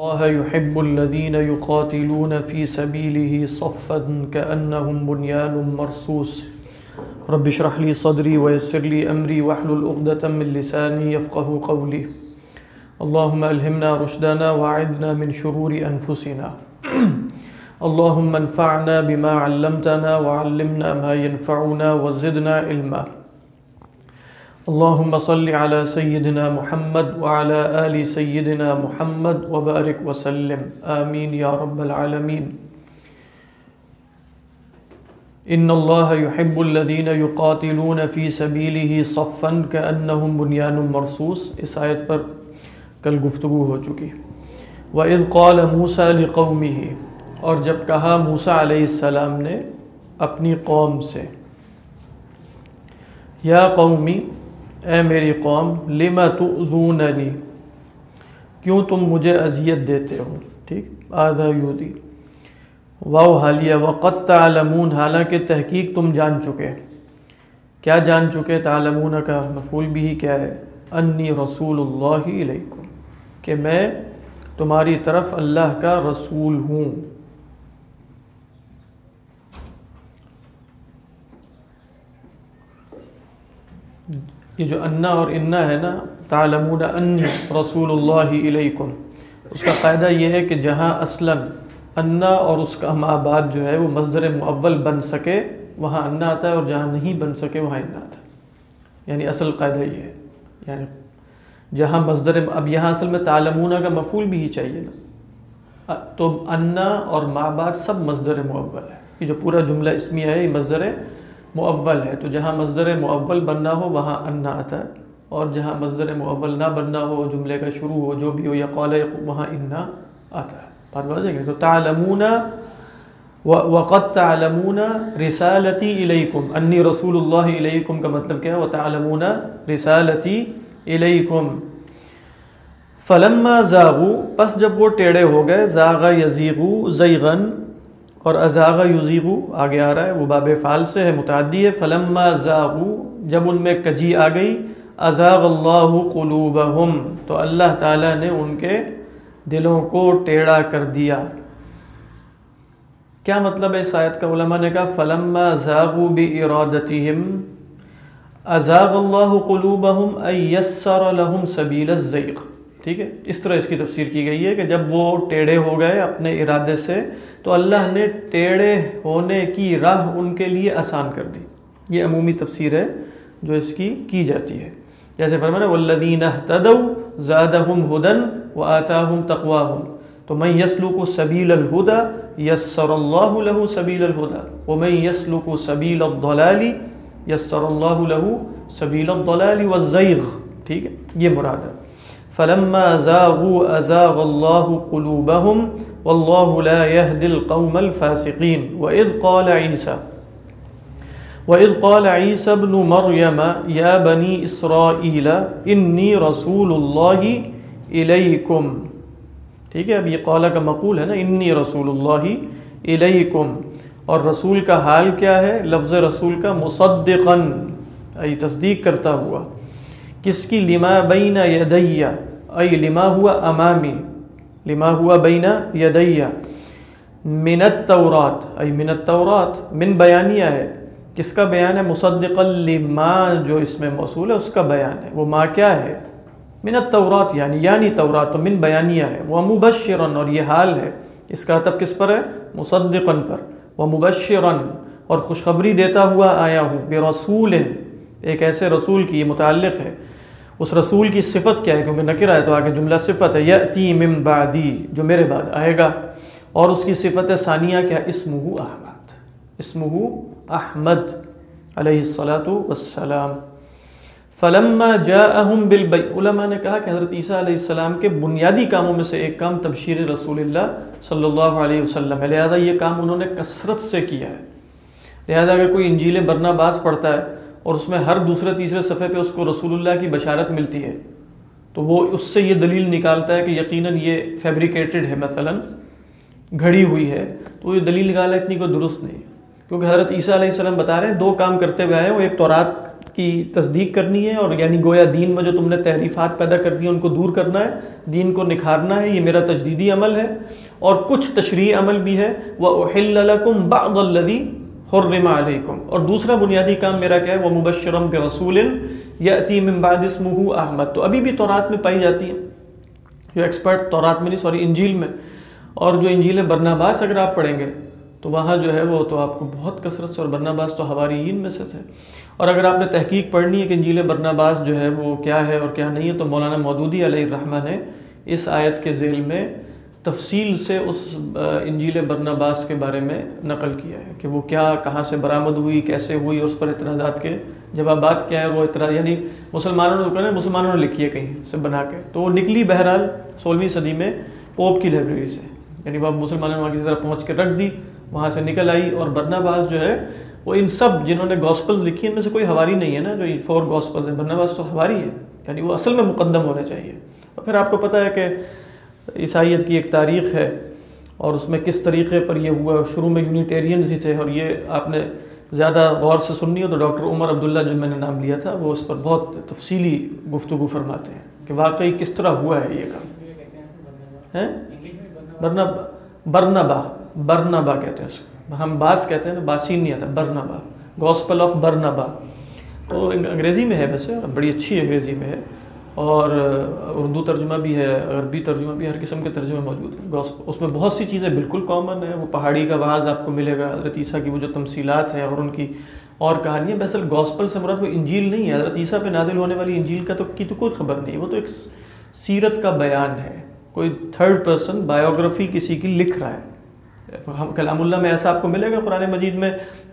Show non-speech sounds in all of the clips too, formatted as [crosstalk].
الله يحب الذين يقاتلون في سبيله صفا كأنهم بنيان مرصوص. رب اشرح لي صدري ويسر لي أمري واحلل عقدة من لساني يفقه قولي اللهم ألهمنا رشدنا وأعذنا من شرور أنفسنا اللهم انفعنا بما علمتنا وعلمنا ما ينفعنا وزدنا علما. اللهم صل على سيدنا محمد وعلى آل سيدنا محمد وبارك وسلم. آمين يا رب العالمين إن الله يحب الذين يقاتلون في سبيله صفا كأنهم بنيان مرصوص. اس آیت پر کل گفتگو ہو چکی. وَإِذْ قَالَ مُوسَى لِقَوْمِهِ، اور جب کہا موسیٰ علیہ السلام نے اپنی قوم سے، یا قومی اے میری قوم لما تؤذوننی؟ کیوں تم مجھے اذیت دیتے ہو؟ ٹھیک؟ آدھا یودی واو، حالیہ وقت تعلمون، حالانکہ تحقیق تم جان چکے۔ کیا جان چکے؟ تعلمون کا مفعول بھی کیا ہے؟ انی رسول اللہ علیکم۔ کہ میں تمہاری طرف اللہ کا رسول ہوں۔ یہ جو انا اور انا ہے نا، تعلمون انی رسول اللہ علیکم اس کا قاعدہ یہ ہے کہ جہاں اصلا انا اور اس کا ماں بعد جو ہے وہ مصدر معول بن سکے، وہاں انا آتا ہے اور جہاں نہیں بن سکے، وہاں انا آتا ہے۔ یعنی اصل قاعدہ یہ ہے۔ یعنی جہاں مصدر اب یہاں اصل میں تعلمون کا مفعول بھی ہی چاہیے نا۔ تو انا اور ماں بعد سب مصدر معول ہے۔ یہ جو پورا جملہ اسمیہ ہے، یہ مصدر معول ہے۔ تو جہاں مصدر معول بننا ہو، وہاں انا آتا ہے اور جہاں مصدر معول نہ بننا ہو، جملے کا شروع ہو، جو بھی ہو، یا قول وہاں انا آتا ہے بات واضح ہے تو تعلمون وقت تعلمون رسالتی الیکم، انی رسول اللہ علیکم کا مطلب کیا ہے؟ وتعلمون رسالتی الیکم۔ فلما زاغو، پس جب وہ ٹیڑے ہو گئے، زاغ یزیغو زیغن اور ازاغ یزیغو آگے آ رہا ہے، وہ باب فعال سے ہے، متعدی ہے، فلما زاغو، جب ان میں کجی آ گئی، ازاغ اللہ قلوبہم، تو اللہ تعالیٰ نے ان کے دلوں کو ٹیڑھا کر دیا۔ کیا مطلب ہے اس آیت کا؟ علماء نے کہا، فلما زاغو بارادتہم، ازاغ اللہ قلوبہم ایسر لہم سبیل الزیغ۔ ٹھیک ہے؟ اس طرح اس کی تفسیر کی گئی ہے کہ جب وہ ٹیڑھے ہو گئے اپنے ارادے سے، تو اللہ نے ٹیڑھے ہونے کی راہ ان کے لیے آسان کر دی۔ یہ عمومی تفسیر ہے جو اس کی کی جاتی ہے۔ جیسے فرمانا والذین اهتدوا زادهم هدى وآتاهم تقواهم۔ تو من يسلك سبيل الهدى يسر الله له سبيل الهدى ومن يسلك سبيل الضلال يسر الله له سبيل الضلال والزيغ ٹھیک ہے؟ یہ مراد ہے۔ فلما زاغوا ازاغ الله قلوبهم والله لا يهدي القوم الفاسقين. واذ قال عيسى، وإذ قال عيسى ابن مريم يا بني إسرائيل إني رسول الله إليكم. ٹھیک ہے، اب یہ قال کا مقول ہے نا انی رسول اللہ الیکم اور رسول کا حال کیا ہے؟ لفظ رسول کا مصدقا ای تصدیق کرتا ہوا۔ کس کی لما بین یدیہ؟ ای لما ہوا امامی، لما ہوا بین یدیہ۔ من التورات، ای من التورات، من بیانیہ ہے۔ کس کا بیان ہے؟ مصدق لما، جو اس میں موصول ہے، اس کا بیان ہے۔ وہ ما کیا ہے؟ من التورات یعنی یعنی تورات، تو من بیانیہ ہے۔ وہ مبشرن، اور یہ حال ہے۔ اس کا عطف کس پر ہے؟ مصدقن پر۔ وہ مبشرن، اور خوشخبری دیتا ہوا آیا ہوں۔ برسول ایک ایسے رسول کی یہ متعلق ہے۔ اس رسول کی صفت کیا ہے؟ کیونکہ نکر آئے تو آگے جملہ صفت ہے، یأتی من بعدی، جو میرے بعد آئے گا۔ اور اس کی صفت ثانیہ کیا؟ اسمہ احمد اسمہ احمد، علیہ الصلاۃ والسلام۔ فلما جاءہم بالبی علماء نے کہا کہ حضرت عیسیٰ علیہ السلام کے بنیادی کاموں میں سے ایک کام تبشیر رسول اللہ صلی اللہ علیہ وسلم ہے۔ لہذا یہ کام انہوں نے کثرت سے کیا ہے۔ لہذا اگر کوئی انجیل برنا باز پڑھتا ہے اور اس میں ہر دوسرے تیسرے صفحے پہ اس کو رسول اللہ کی بشارت ملتی ہے۔ تو وہ اس سے یہ دلیل نکالتا ہے کہ یقیناً یہ فیبریکیٹڈ ہے، مثلا گھڑی ہوئی ہے۔ تو یہ دلیل نکالا اتنی کوئی درست نہیں کیونکہ حضرت عیسیٰ علیہ السلام بتا رہے ہیں، دو کام کرتے ہوئے آئے وہ ایک تورات کی تصدیق کرنی ہے اور یعنی گویا دین میں جو تم نے تحریفات پیدا کر دی، ان کو دور کرنا ہے، دین کو نکھارنا ہے، یہ میرا تجدیدی عمل ہے۔ اور کچھ تشریح عمل بھی ہے۔ وہ لَكُمْ بَعْضَ الَّذِي حرم علیکم۔ اور دوسرا بنیادی کام میرا کیا ہے؟ وہ مبشرم کے رسول یاتی من بعد اسمہ احمد۔ تو ابھی بھی تورات میں پائی جاتی ہے جو ایکسپرٹ تورات میں نہیں سوری انجیل میں۔ اور جو انجیل برناباس اگر آپ پڑھیں گے، تو وہاں جو ہے وہ تو آپ کو بہت کثرت سے، اور برناباس تو ہماری میں سے تھے۔ اور اگر آپ نے تحقیق پڑھنی ہے کہ انجیل برناباس جو ہے وہ کیا ہے اور کیا نہیں ہے، تو مولانا مودودی علیہ الرحمٰ نے اس آیت کے ذیل میں تفصیل سے اس انجیل برناباس کے بارے میں نقل کیا ہے کہ وہ کیا، کہاں سے برآمد ہوئی، کیسے ہوئی اس پر اعتراضات کے جوابات کیا ہے وہ اعتراض یعنی مسلمانوں نے مسلمانوں نے لکھی ہے کہیں سے بنا کے۔ تو وہ نکلی بہرحال سولہویں صدی میں پوپ کی لائبریری سے۔ یعنی وہ مسلمانوں نے وہاں کی طرف پہنچ کے رکھ دی، وہاں سے نکل آئی، اور برناباس جو ہے، وہ ان سب جنہوں نے گاسپلز لکھی، ان میں سے کوئی ہواری نہیں ہے نا، جو فور گاسپلز ہیں۔ برناباس تو ہواری ہے یعنی وہ اصل میں مقدم ہونے چاہیے۔ اور پھر آپ کو پتہ ہے کہ عیسائیت کی ایک تاریخ ہے اور اس میں کس طریقے پر یہ ہوا؟ شروع میں یونیٹیرینز ہی تھے اور یہ آپ نے زیادہ غور سے سننی ہو تو ڈاکٹر عمر عبداللہ جو میں نے نام لیا تھا، وہ اس پر بہت تفصیلی گفتگو فرماتے ہیں کہ واقعی کس طرح ہوا ہے یہ کام؟ ہیں؟ برنبا برنبا برنبا کہتے ہیں اس کو۔ ہم باس کہتے ہیں باسین نہیں آتا، برنبا۔ گاسپل آف برنبا تو انگریزی میں ہے ویسے بڑی اچھی انگریزی میں ہے۔ اور اردو ترجمہ بھی ہے، عربی ترجمہ بھی ہر قسم کے ترجمے موجود ہیں۔ اس میں بہت سی چیزیں بالکل کامن ہیں، وہ پہاڑی کا بعض آپ کو ملے گا، حضرت عیسیٰ کی وہ جو تمثیلات ہیں اور ان کی اور کہانیاں۔ بحثل گاسپل سے مراد وہ انجیل نہیں ہے۔ حضرت عیسیٰ پہ نادل ہونے والی انجیل کا تو کی تو کوئی خبر نہیں، وہ تو ایک سیرت کا بیان ہے۔ کوئی تھرڈ پرسن بایوگرافی کسی کی لکھ رہا ہے۔ کلام اللہ میں ایسا آپ کو ملے گا قرآن مجید میں،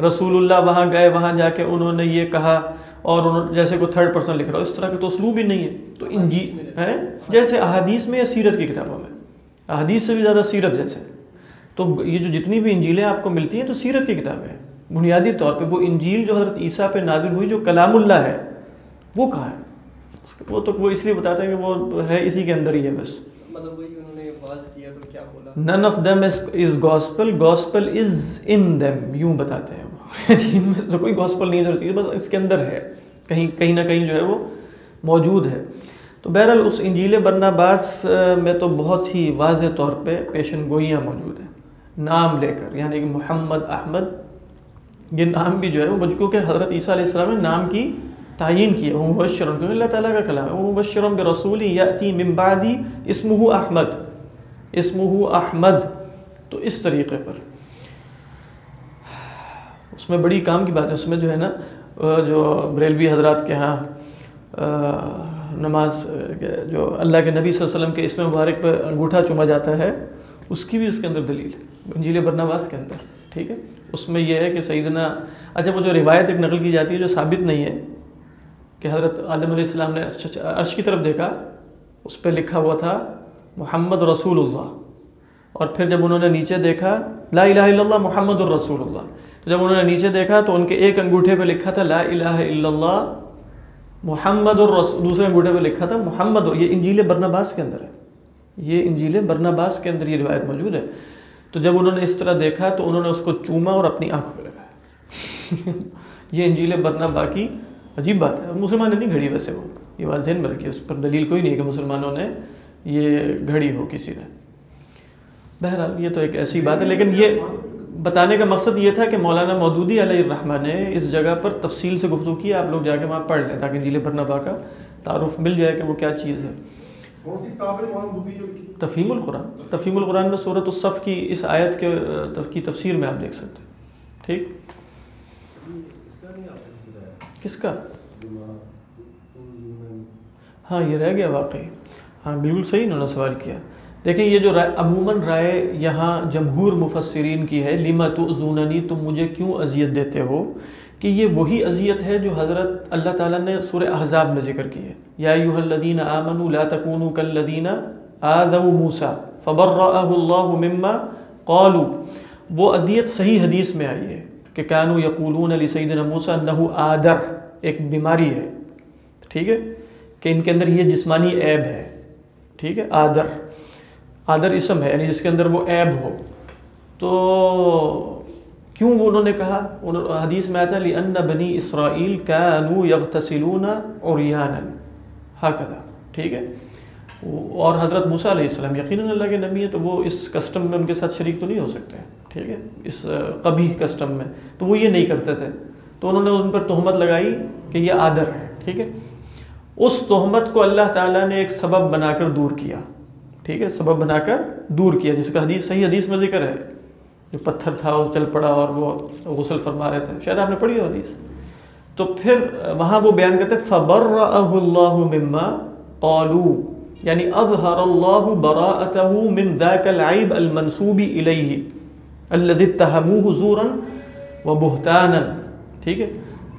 رسول اللہ وہاں گئے، وہاں جا کے انہوں نے یہ کہا اور جیسے کوئی تھرڈ پرسن لکھ رہا ہو اس طرح کے تو اسلوب ہی نہیں ہے تو انجی ہے۔ جیسے احادیث میں یا سیرت کی کتابوں میں؟ احادیث سے بھی زیادہ سیرت جیسے۔ تو یہ جو جتنی بھی انجیلیں آپ کو ملتی ہیں تو سیرت کی کتابیں ہیں۔ بنیادی طور پہ وہ انجیل جو حضرت عیسیٰ پہ نادل ہوئی جو کلام اللہ ہے وہ کہاں ہے؟ وہ تو وہ اس لیے بتاتے ہیں کہ وہ ہے اسی کے اندر ہی ہے بس۔ None of them is gospel gospel is in them یوں بتاتے ہیں [laughs] تو کوئی گاسپل نہیں ضرورت بس اس کے اندر ہے۔ کہیں کہیں نہ کہیں جو ہے وہ موجود ہے۔ تو بہرحال اس انجیل برناباس میں تو بہت ہی واضح طور پہ پیشن گوئیاں موجود ہیں۔ نام لے کر یعنی کہ محمد احمد، یہ نام بھی جو ہے وہ کیونکہ حضرت عیسیٰ علیہ السلام نے نام کی تعین کی ہے مبشرم کیونکہ اللہ تعالیٰ کا کلام ہے۔ مبشرم برسول یاتی من بعدی اسمہ احمد اسمہ احمد۔ تو اس طریقے پر۔ اس میں بڑی کام کی بات ہے، اس میں جو ہے نا جو بریلوی حضرات کے ہاں نماز جو اللہ کے نبی صلی اللہ علیہ وسلم کے اسم مبارک پہ انگوٹھا چوما جاتا ہے، اس کی بھی اس کے اندر دلیل ہے، انجیل برنواز کے اندر، ٹھیک ہے؟ اس میں یہ ہے کہ سیدنا اچھا وہ جو روایت ایک نقل کی جاتی ہے جو ثابت نہیں ہے کہ حضرت عالم علیہ السلام نے اچھا اچھا عرش کی طرف دیکھا، اس پہ لکھا ہوا تھا محمد رسول اللہ، اور پھر جب انہوں نے نیچے دیکھا، لا الہ الا اللہ محمد الرسول اللہ جب انہوں نے نیچے دیکھا تو ان کے ایک انگوٹھے پہ لکھا تھا لا الہ الا اللہ، محمد الرسول، دوسرے انگوٹھے پہ لکھا تھا محمد اور یہ انجیل برنباس کے اندر ہے۔ یہ انجیل برنباس کے اندر یہ روایت موجود ہے۔ تو جب انہوں نے اس طرح دیکھا تو انہوں نے اس کو چوما اور اپنی آنکھوں پہ لگایا۔ [laughs] یہ انجیل برنبا کی عجیب بات ہے۔ مسلمان نے نہیں گھڑی ویسے وہ۔ یہ بات ذہن میں رکھی اس پر دلیل کوئی نہیں ہے کہ مسلمانوں نے یہ گھڑی ہو کسی نے۔ بہرحال یہ تو ایک ایسی بات ہے، لیکن یہ بتانے کا مقصد یہ تھا کہ مولانا مودودی علیہ الرحمٰ نے اس جگہ پر تفصیل سے گفتگو کی آپ لوگ جا کے وہاں پڑھ لیں تاکہ نیل برنبا کا تعارف مل جائے کہ وہ کیا چیز ہے۔ تفہیم القرآن۔ تفہیم القرآن میں صورت الصف کی اس آیت کے کی تفسیر میں آپ دیکھ سکتے ہیں۔ ٹھیک؟ کس کا؟ ہاں یہ رہ گیا واقعی۔ ہاں بالکل صحیح انہوں نے سوال کیا۔ دیکھیں یہ جو رائے عموماً رائے یہاں جمہور مفسرین کی ہے لیما تو زوننی تم مجھے کیوں اذیت دیتے ہو؟ کہ یہ وہی اذیت ہے جو حضرت اللہ تعالیٰ نے سورہ احزاب میں ذکر کی ہے۔ یا ایوہ الذین آمنوا لا تکونوا کالذین آذوا موسیٰ فبرأہ اللہ مما قالوا۔ وہ اذیت صحیح حدیث میں آئی ہے کہ کانو یقولون علی سیدنا موسیٰ انہو آدر، ایک بیماری ہے۔ ٹھیک ہے؟ کہ ان کے اندر یہ جسمانی عیب ہے۔ ٹھیک ہے؟ آدر۔ آدر اسم ہے یعنی جس کے اندر وہ عیب ہو۔ تو کیوں وہ انہوں نے کہا؟ حدیث میں آتا لأن بنی اسرائیل كانوا يغتسلون عریانا ہکذا ٹھیک ہے۔ اور حضرت موسیٰ علیہ السلام، یقیناً اللہ کے نبی ہے تو وہ اس کسٹم میں ان کے ساتھ شریک تو نہیں ہو سکتے، ٹھیک ہے۔ اس قبیح کسٹم میں۔ تو وہ یہ نہیں کرتے تھے۔ تو انہوں نے ان پر تہمت لگائی کہ یہ آدر ہے ٹھیک ہے۔ اس تہمت کو اللہ تعالیٰ نے ایک سبب بنا کر دور کیا۔ ٹھیک ہے، سبب بنا کر دور کیا۔ جس کا حدیث، صحیح حدیث میں ذکر ہے۔ جو پتھر تھا وہ چل پڑا اور وہ غسل فرما رہے تھے۔ شاید آپ نے پڑھی ہو حدیث۔ تو پھر وہاں وہ بیان کرتے فبر اللہ مما قالو یعنی اظہر اللہ براءتہ من ذاک العیب المنصوب الیہ الذي اتهموه زورا وبهتانا ٹھیک ہے؟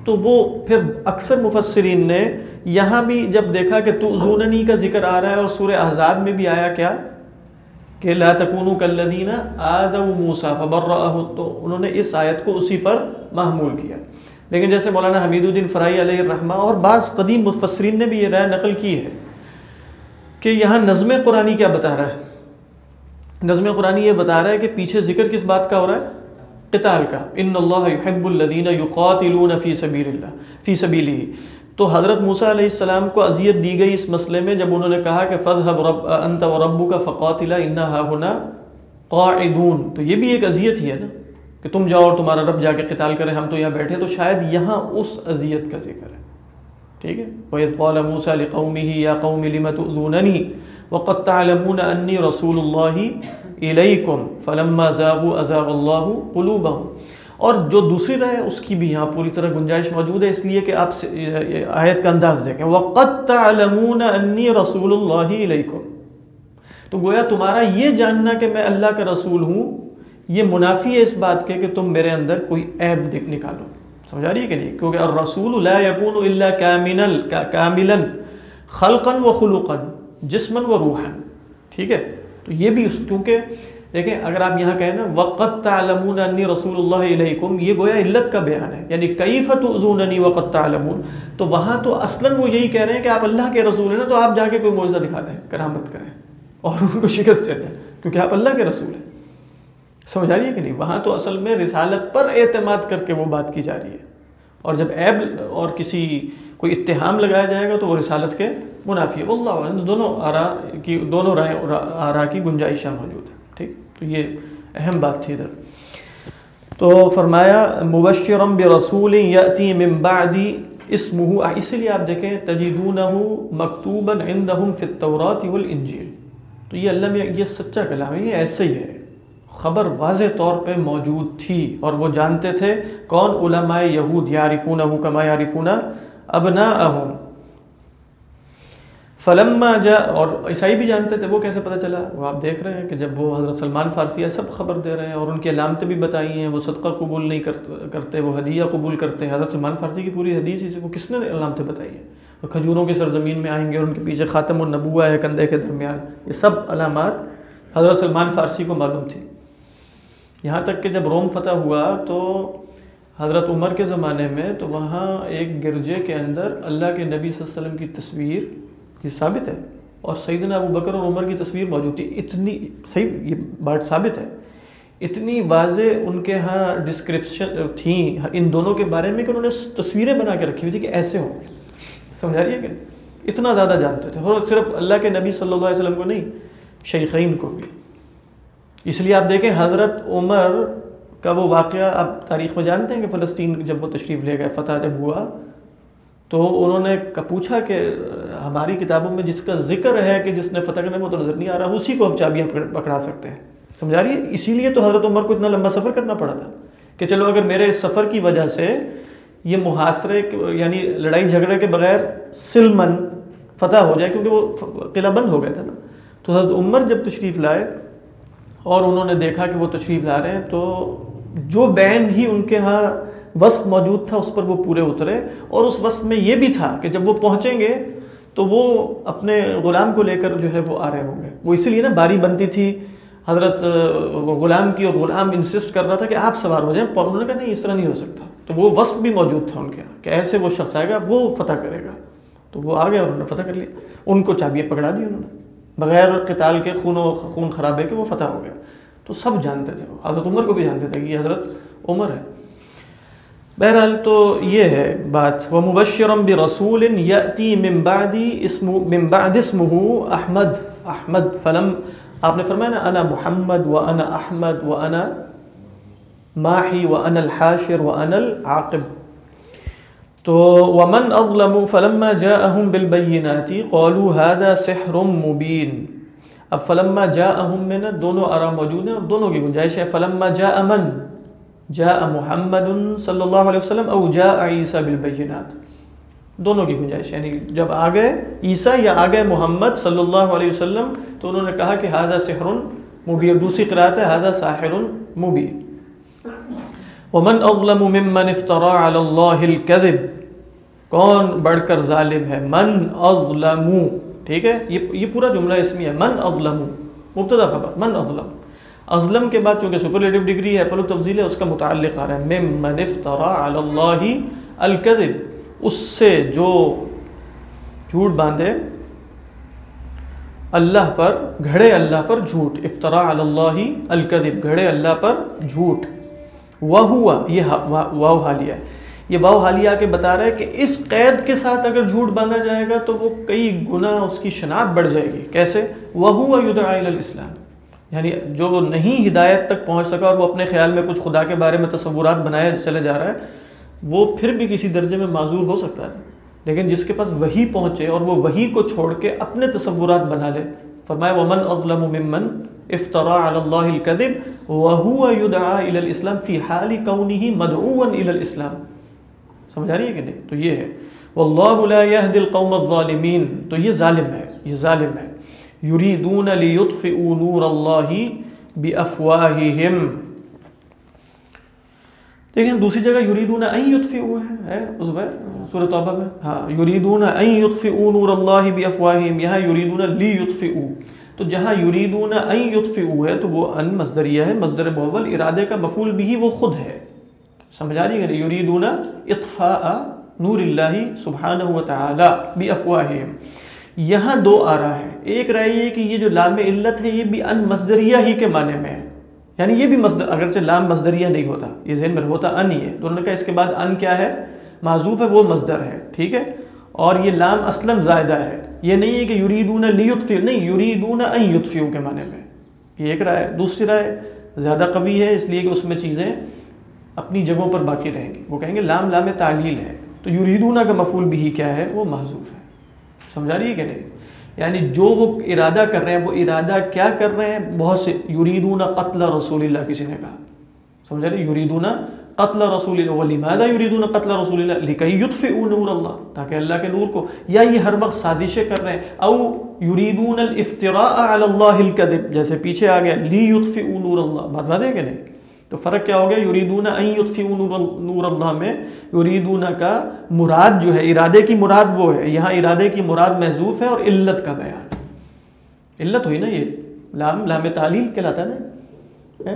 تو وہ پھر اکثر مفسرین نے یہاں بھی جب دیکھا کہ تو زوننی کا ذکر آ رہا ہے اور سورہ احزاب میں بھی آیا کیا؟ کہ لا تکونوا کالذین آذوا موسی فبرأه تو انہوں نے اس آیت کو اسی پر محمول کیا۔ لیکن جیسے مولانا حمید الدین فرائی علیہ الرحمہ اور بعض قدیم مفسرین نے بھی یہ رائے نقل کی ہے کہ یہاں نظم قرآنی کیا بتا رہا ہے۔ نظم قرآنی یہ بتا رہا ہے کہ پیچھے ذکر کس بات کا ہو رہا ہے؟ قتال کا۔ ان اللہ يحب الذین یقاتلون فی سبیل اللہ فی سبیلہ تو حضرت موسیٰ علیہ السلام کو اذیت دی گئی اس مسئلے میں جب انہوں نے کہا کہ فضحب رب انت و ربک فقاتلا انا ہاہنا قاعدون۔ تو یہ بھی ایک اذیت ہی ہے نا کہ تم جاؤ اور تمہارا رب جا کے قتال کرے، ہم تو یہاں بیٹھے تو شاید یہاں اس اذیت کا ذکر ہے۔ ٹھیک ہے؟ وَإِذْ قَالَ مُوسَى لِقَوْمِهِ يَا قَوْمِ لِمَ تُؤْذُونَنِي وَقَدْ تَعْلَمُونَ أَنِّي رَسُولُ اللَّهِ إِلَيْكُمْ فَلَمَّا زَاغُوا أَزَاغَ اللَّهُ قُلُوبَهُمْ اور جو دوسری رائے اس کی بھی یہاں پوری طرح گنجائش موجود ہے، اس لیے کہ آپ آیت کا انداز دیکھیں۔ وَقَدْ تَعْلَمُونَ أَنِّي رَسُولُ اللَّهِ إِلَيْكُمْ۔ تو گویا تمہارا یہ جاننا کہ میں اللہ کا رسول ہوں، یہ منافی ہے اس بات کے کہ تم میرے اندر کوئی عیب نکالو۔ سمجھا رہی ہے کہ نہیں؟ کیونکہ الرسول لا یکون الا کاملا کاملا خلقا و خلقا، جسما و روحا۔ ٹھیک ہے؟ تو یہ بھی کیونکہ دیکھیں اگر آپ یہاں کہیں نا وقت تعلمون انی رسول اللہ علیکم یہ گویا علت کا بیان ہے یعنی کیف تؤذوننی وقت تعلمون؟ تو وہاں تو اصلا وہ یہی کہہ رہے ہیں کہ آپ اللہ کے رسول ہیں نا، تو آپ جا کے کوئی معجزہ دکھا دیں، کرامت کریں، اور ان کو شکست دے دیں، کیونکہ آپ اللہ کے رسول ہیں۔ سمجھ آ رہی ہے کہ نہیں؟ وہاں تو اصل میں رسالت پر اعتماد کر کے وہ بات کی جا رہی ہے۔ اور جب عیب اور کسی کوئی اتحام لگایا جائے گا تو وہ رسالت کے منافی ہے اللہ علیہ دونوں آرا کی، دونوں رائے، آرا کی گنجائشیں موجود ہیں ٹھیک؟ تو یہ اہم بات تھی ادھر۔ تو فرمایا، مبشرم برسول یاتی من بعدی اسمہ، اسی لیے آپ دیکھیں تجدونہ مکتوبا عندهم فی التورات والانجیل۔ تو یہ اللہ میں، یہ سچا کلام ہے، یہ ایسے ہی ہے۔ خبر واضح طور پہ موجود تھی اور وہ جانتے تھے، کون؟ علماء یہود یارفون کما یارفون ابنا فلما جا اور عیسائی بھی جانتے تھے، وہ کیسے پتہ چلا؟ وہ آپ دیکھ رہے ہیں کہ جب وہ حضرت سلمان فارسی ہے سب خبر دے رہے ہیں اور ان کی علامتیں بھی بتائی ہیں، وہ صدقہ قبول نہیں کرتے، وہ ہدیہ قبول کرتے ہیں۔ حضرت سلمان فارسی کی پوری حدیث اسے وہ کس نے علامتیں بتائی ہیں؟ وہ کھجوروں کی سرزمین میں آئیں گے اور ان کے پیچھے خاتم النبوہ ہے، کندھے کے درمیان۔ یہ سب علامات حضرت سلمان فارسی کو معلوم تھی یہاں تک کہ جب روم فتح ہوا تو حضرت عمر کے زمانے میں تو وہاں ایک گرجے کے اندر اللہ کے نبی صلی اللہ علیہ وسلم کی تصویر یہ ثابت ہے اور سیدنا ابو بکر اور عمر کی تصویر موجود تھی۔ اتنی صحیح یہ بات ثابت ہے۔ اتنی واضح ان کے ہاں ڈسکرپشن تھیں ان دونوں کے بارے میں کہ انہوں نے تصویریں بنا کے رکھی ہوئی تھی کہ ایسے ہوں۔ سمجھا رہی ہے کہ اتنا زیادہ جانتے تھے۔ اور صرف اللہ کے نبی صلی اللہ علیہ وسلم کو نہیں، شیخین کو بھی۔ اس لیے آپ دیکھیں حضرت عمر کا وہ واقعہ آپ تاریخ میں جانتے ہیں کہ فلسطین جب وہ تشریف لے گئے، فتح جب ہوا، تو انہوں نے پوچھا کہ ہماری کتابوں میں جس کا ذکر ہے کہ جس نے فتح کرنے وہ تو نظر نہیں آ رہا، اسی کو ہم چابیاں پکڑا سکتے ہیں۔ سمجھا رہی ہے اسی لیے تو حضرت عمر کو اتنا لمبا سفر کرنا پڑا تھا کہ چلو، اگر میرے اس سفر کی وجہ سے یہ محاصرے یعنی لڑائی جھگڑے کے بغیر سلمن فتح ہو جائے، کیونکہ وہ قلعہ بند ہو گیا تھا نا۔ تو حضرت عمر جب تشریف لائے اور انہوں نے دیکھا کہ وہ تشریف لا رہے ہیں، تو جو بین ہی ان کے ہاں وسط موجود تھا، اس پر وہ پورے اترے۔ اور اس وسط میں یہ بھی تھا کہ جب وہ پہنچیں گے، تو وہ اپنے غلام کو لے کر جو ہے وہ آ رہے ہوں گے۔ وہ اسی لیے نا باری بنتی تھی، حضرت غلام کی اور غلام انسسٹ کر رہا تھا کہ آپ سوار ہو جائیں۔ پر انہوں نے کہا، نہیں، اس طرح نہیں ہو سکتا۔ تو وہ وسط بھی موجود تھا ان کے یہاں کہ ایسے وہ شخص آئے گا، وہ فتح کرے گا۔ تو وہ آ گیا اور انہوں نے فتح کر لیا۔ ان کو چابیاں پکڑا دی انہوں نے۔ بغیر قتال کے خون و خون خرابے کے وہ فتح ہو گیا۔ تو سب جانتے تھے۔ وہ حضرت عمر کو بھی جانتے تھے کہ یہ حضرت عمر ہے۔ بہرحال تو یہ ہے بات۔ وہ مبشرم برسول یاتی اسم احمد احمد فلم آپ نے فرمایا نا انا محمد و انا احمد و انا ماحی و انا الحاشر و انا العاقب۔ تو ومن اظلم فلما جاءهم بالبينات قالوا هذا سحر مبين۔ اب فلما جاءهم من دونوں آرام موجود ہیں اور دونوں کی گنجائش ہے۔ فلما جاء من؟ جاء محمد صلی اللہ علیہ وسلم او جاء عیسیٰ بالبینات دونوں کی گنجائش یعنی جب آ گئے عیسیٰ یا آ گئے محمد صلی اللہ علیہ وسلم، تو انہوں نے کہا کہ حاضہ سحر مبین، دوسری قرآت ہے حاضہ ساحر مبین۔ ومن اظلم ممن افترا علی اللہ الكذب؟ کون بڑھ کر ظالم ہے؟ من اظلم. ٹھیک ہے؟ یہ یہ پورا جملہ اسمی ہے. من اظلم. مبتدا خبر. من اظلم. ازلم کے بعد چونکہ سپرلیٹو ڈگری ہے، فلو تفضیل ہے، اس کا متعلق آ رہا ہے. ممن افترا علی اللہ الكذب. اس سے جو جھوٹ باندھے، اللہ پر، گھڑے اللہ پر جھوٹ. افطرا اللہ الکذب گھڑے اللہ پر جھوٹ. وہ ہوا یہ واؤ حالیہ ہے۔ یہ واؤ حالیہ کے بتا رہا ہے کہ اس قید کے ساتھ اگر جھوٹ باندھا جائے گا تو وہ کئی گنا اس کی شناخت بڑھ جائے گی۔ کیسے؟ وہ ہوا الاسلام۔ یعنی جو نہیں ہدایت تک پہنچ سکا اور وہ اپنے خیال میں کچھ خدا کے بارے میں تصورات بنائے چلے جا رہا ہے، وہ پھر بھی کسی درجے میں معذور ہو سکتا ہے۔ لیکن جس کے پاس وہی پہنچے اور وہ وہی کو چھوڑ کے اپنے تصورات بنا لے، فرمایا، ومن اظلم ممن افترا علی اللہ الكذب وهو يدعى الى الاسلام في حال كونه مدعوا الى الاسلام۔ سمجھ آ رہی ہے کہ نہیں؟ تو یہ ہے۔ واللہ لا يهدي القوم الظالمین۔ تو یہ ظالم ہے، یہ ظالم ہے۔ یریدون لیطفئوا نور اللہ بافواہہم۔ دیکھیں، دوسری جگہ یریدون ان یطفئوا ہے عزبیر سورہ توبہ میں۔ ہاں یریدون ان یطفئوا نور اللہ بافواہہم۔ یہاں یریدون لیطفئوا تو جہاں یریدون ان یطفئوا ہے تو وہ ان مصدریہ ہے، مصدر مول ارادے کا مفعول بھی وہ خود ہے۔ سمجھ آ رہی ہے یریدون اطفاء نور اللہ سبحانہ و تعالی بافواہہم یہاں دو آ رہا ہے ایک رائے یہ کہ یہ جو لام علت ہے، یہ بھی ان مصدریہ ہی کے معنی میں ہے۔ یعنی یہ بھی مصدر، اگرچہ لام مصدریہ نہیں ہوتا، یہ ذہن میں ہوتا ان ہی ہے۔ تو انہوں نے کہا اس کے بعد ان کیا ہے؟ معذوف ہے، وہ مصدر ہے، ٹھیک ہے؟ اور یہ لام اصلا زائدہ ہے۔ یہ نہیں ہے کہ یریدون لیطفئ نہیں، یریدون ان یطفئوا کے معنی میں۔ یہ ایک رائے، دوسری رائے زیادہ قوی ہے، اس لیے کہ اس میں چیزیں اپنی جگہوں پر باقی رہیں گی۔ وہ کہیں گے لام لام تعلیل ہے۔ تو یریدون کا مفعول بھی کیا ہے؟ وہ محذوف ہے۔ سمجھا رہی ہے کہ نہیں؟ یعنی جو وہ ارادہ کر رہے ہیں، وہ ارادہ کیا کر رہے ہیں؟ بہت سے یریدون قتل رسول اللہ کسی نے کہا۔ سمجھا رہی یریدون قتل رسول اللہ ولماذا یریدون قتل رسول اللہ لکی یطفئوا نور اللہ تاکہ اللہ کے نور کو یا یہ ہر وقت سازشیں کر رہے ہیں. او یریدون الافتراء علی اللہ الکذب جیسے پیچھے آ گیا لی یطفئوا نور اللہ بات واضح ہے کہ نہیں؟ تو فرق کیا ہو گیا؟ یریدون ان یطفئوا نور اللہ میں یریدون کا مراد جو ہے، ارادے کی مراد وہ ہے. یہاں ارادے کی مراد محذوف ہے اور علت کا بیان. علت ہوئی نا یہ. لام لام تعلیل کہلاتا ہے نا؟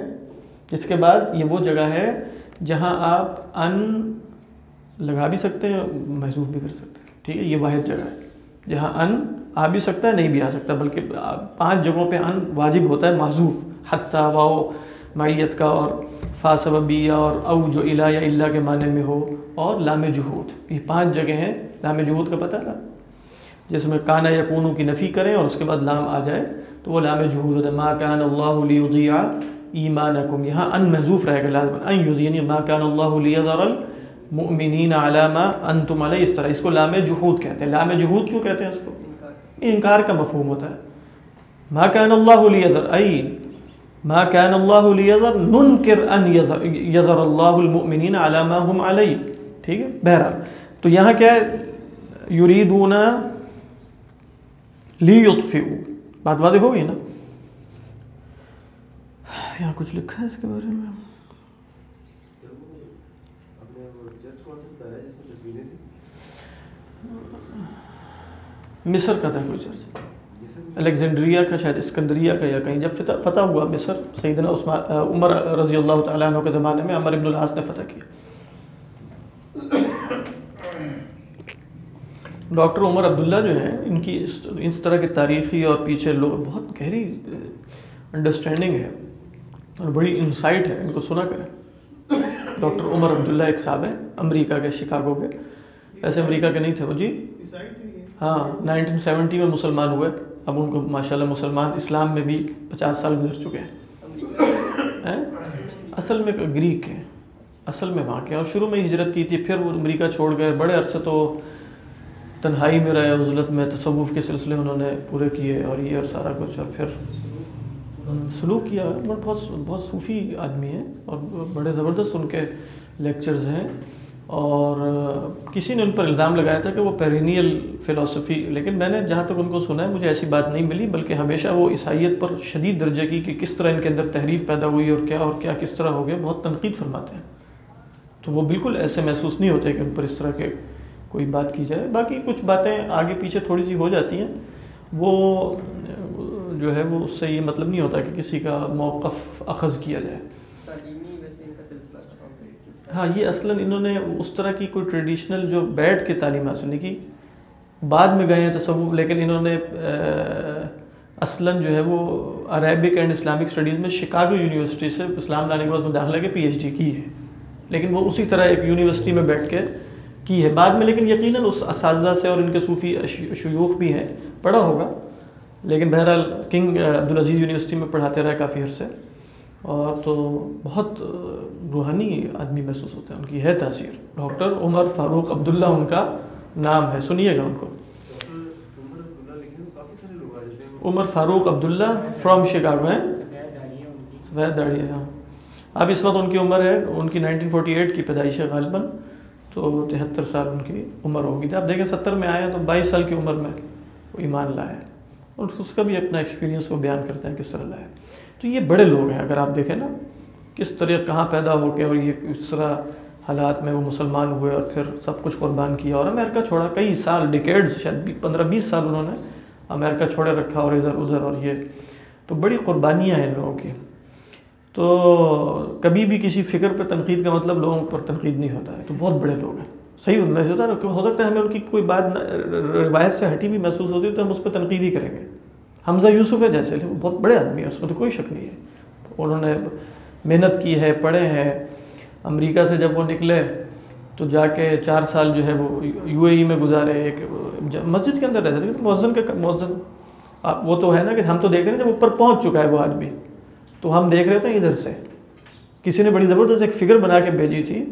اس کے بعد یہ وہ جگہ ہے جہاں آپ ان لگا بھی سکتے ہیں محسوس بھی کر سکتے ہیں۔ ٹھیک ہے، یہ واحد جگہ ہے۔ جہاں ان آ بھی سکتا ہے، نہیں بھی آ سکتا، بلکہ پانچ جگہوں پہ ان واجب ہوتا ہے محضوف حتیٰ واؤ معیت کا اور فا سببیہ اور او جو الہ یا اللہ کے معنی میں ہو اور لام جہود۔ یہ پانچ جگہ ہیں۔ لام جہود کا پتہ نا جس میں کانا یا کونو کی نفی کریں اور اس کے بعد لام آ جائے، تو وہ لام جہود ہوتا ہے۔ ما کان اللہ لیضیع ایمانکم، یہاں ان محذوف رہے گا لازم ان یضیع یعنی ما کان اللہ لیذر المؤمنین علی ما انتم علی اس طرح اس کو لام جہود کہتے ہیں۔ لام جہود کیوں کہتے ہیں اس کو؟ انکار کا مفہوم ہوتا ہے۔ ما کان اللہ لیذر ای ما كان الله ليذر ننكر ان يذر الله المؤمنين على ما هم عليه ٹھیک ہے؟ بہرحال، تو یہاں کیا ہے؟ یریدون لیطفئوا بات واضح ہو گئی نا؟ یہاں کچھ لکھا ہے اس کے بارے میں مصر کا تھا کوئی چرچ الیگزینڈریا کا، شاید اسکندریہ کا یا کہیں۔ جب فتح فتح ہوا مصر، سیدنا عثمان عمر رضی اللہ تعالیٰ عنہ کے زمانے میں عمر ابن العاص نے فتح کیا۔ ڈاکٹر عمر عبداللہ جو ہیں، ان کی اس طرح کی تاریخی اور پیچھے لوگ بہت گہری انڈرسٹینڈنگ ہے۔ اور بڑی انسائٹ ہے ان کو سنا کریں۔ ڈاکٹر عمر عبداللہ ایک صاحب ہیں امریکہ کے شکاگو کے۔ ایسے امریکہ کے نہیں تھے وہ جی؟ ہاں نائنٹین سیونٹی میں مسلمان ہوئے۔ اب ان کو ماشاء اللہ مسلمان اسلام میں بھی پچاس سال گزر چکے ہیں۔ اصل میں گریک ہے اصل میں وہاں کے اور شروع میں ہجرت کی تھی پھر وہ امریکہ چھوڑ گئے۔ بڑے عرصے تو تنہائی میں رہے عزلت میں تصوف کے سلسلے انہوں نے پورے کیے اور یہ اور سارا کچھ۔ اور پھر سلوک کیا بٹ بہت بہت صوفی آدمی ہیں اور بڑے زبردست ان کے لیکچرز ہیں۔ اور کسی نے ان پر الزام لگایا تھا کہ وہ پیرینیل فلاسفی لیکن میں نے جہاں تک ان کو سنا ہے، مجھے ایسی بات نہیں ملی، بلکہ ہمیشہ وہ عیسائیت پر شدید درجے کی کہ کس طرح ان کے اندر تحریف پیدا ہوئی اور کیا اور کیا کس طرح ہو گیا بہت تنقید فرماتے ہیں۔ تو وہ بالکل ایسے محسوس نہیں ہوتے کہ ان پر اس طرح کے کوئی بات کی جائے۔ باقی کچھ باتیں آگے پیچھے تھوڑی سی ہو جاتی ہیں۔ وہ جو ہے وہ اس سے یہ مطلب نہیں ہوتا کہ کسی کا موقف اخذ کیا جائے۔ ہاں یہ اصلاً انہوں نے اس طرح کی کوئی ٹریڈیشنل جو بیٹھ کے تعلیم حاصل نہیں کی بعد میں گئے ہیں تصوف لیکن انہوں نے اصلاً جو ہے وہ عربک اینڈ اسلامک اسٹڈیز میں شکاگو یونیورسٹی سے اسلام لانے کے بعد میں داخلہ کے پی ایچ ڈی کی ہے۔ لیکن وہ اسی طرح ایک یونیورسٹی میں بیٹھ کے کی ہے۔ بعد میں لیکن یقیناً اس اساتذہ سے اور ان کے صوفی شیوخ بھی ہیں پڑھا ہوگا۔ لیکن بہرحال کنگ عبدالعزیز یونیورسٹی میں پڑھاتے رہے کافی عرصے اور تو بہت روحانی آدمی محسوس ہوتا ہے ان کی ہے تاثیر۔ ڈاکٹر عمر فاروق عبداللہ ان کا نام ہے۔ سنیے گا ان کو۔ عمر فاروق عبداللہ فرام شکاگو ہیں۔ سفید داڑھی ہے ہاں۔ اب اس وقت ان کی عمر ہے۔ ان کی نائنٹین فورٹی ایٹ کی پیدائش ہے غالباً۔ تو تہتر سال ان کی عمر ہوگی۔ تھی آپ دیکھیں، ستر میں آئے ہیں تو بائیس سال کی عمر میں وہ ایمان لائے اور اس کا بھی اپنا ایکسپیرینس وہ بیان کرتے ہیں کس طرح لائے تو یہ بڑے لوگ ہیں، اگر آپ دیکھیں نا، کس طرح کہاں پیدا ہو کے اور یہ اس طرح حالات میں وہ مسلمان ہوئے اور پھر سب کچھ قربان کیا۔ اور امریکہ چھوڑا کئی سال ڈکیڈز شاید پندرہ بیس سال انہوں نے امریکہ چھوڑے رکھا اور ادھر ادھر اور یہ۔ تو بڑی قربانیاں ہیں ان لوگوں کی۔ تو کبھی بھی کسی فکر پہ تنقید کا مطلب لوگوں پر تنقید نہیں ہوتا ہے۔ تو بہت بڑے لوگ ہیں۔ صحیح میں ہوتا ہے ہو سکتا ہے ہمیں ان کی کوئی بات روایت سے ہٹی بھی محسوس ہوتی ہے تو ہم اس پہ تنقید ہی کریں گے۔ حمزہ یوسف ہے جیسے وہ بہت بڑے آدمی ہیں، اس میں تو کوئی شک نہیں ہے۔ انہوں نے محنت کی ہے، پڑھے ہیں۔ امریکہ سے جب وہ نکلے تو جا کے چار سال جو ہے وہ یو اے ای میں گزارے، ایک مسجد کے اندر رہتے تھے مؤذن کے مؤذن۔ وہ تو ہے نا کہ ہم تو دیکھ رہے ہیں جب اوپر پہنچ چکا ہے وہ آدمی۔ تو ہم دیکھ رہے تھے ادھر سے۔ کسی نے بڑی زبردست ایک فگر بنا کے بھیجی تھی۔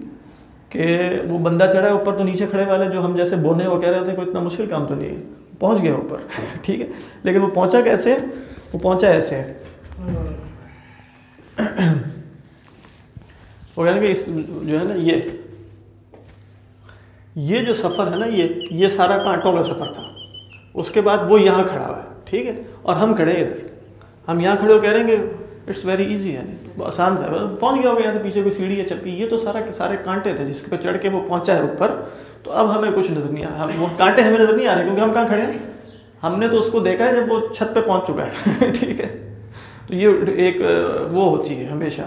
کہ وہ بندہ چڑھا ہے اوپر تو نیچے کھڑے والے جو ہم جیسے بونے وہ کہہ رہے تھے کوئی اتنا مشکل کام تو نہیں ہے۔ پہنچ گیا اوپر، ٹھیک ہے۔ لیکن وہ پہنچا کیسے؟ وہ پہنچا ایسے۔ وہ کہنے کہ اس جو ہے نا، یہ یہ جو سفر ہے نا، یہ یہ سارا کانٹوں کا سفر تھا۔ اس کے بعد وہ یہاں کھڑا ہوا ہے، ٹھیک ہے۔ اور ہم کھڑے ادھر ہم یہاں کھڑے ہو کہہ رہے ہیں کہ اٹس ویری ایزی ہے آسان سے پہنچ گیا ہوگا یہاں سے پیچھے کوئی سیڑھی ہے چل کے یہ تو سارا کے سارے کانٹے تھے جس پہ چڑھ کے وہ پہنچا ہے اوپر تو اب ہمیں کچھ نظر نہیں آ وہ کانٹے ہمیں نظر نہیں آ رہے کیونکہ ہم کہاں کھڑے ہیں ہم نے تو اس کو دیکھا ہے جب وہ چھت پہ پہنچ چکا ہے ٹھیک ہے تو یہ ایک وہ ہوتی ہے ہمیشہ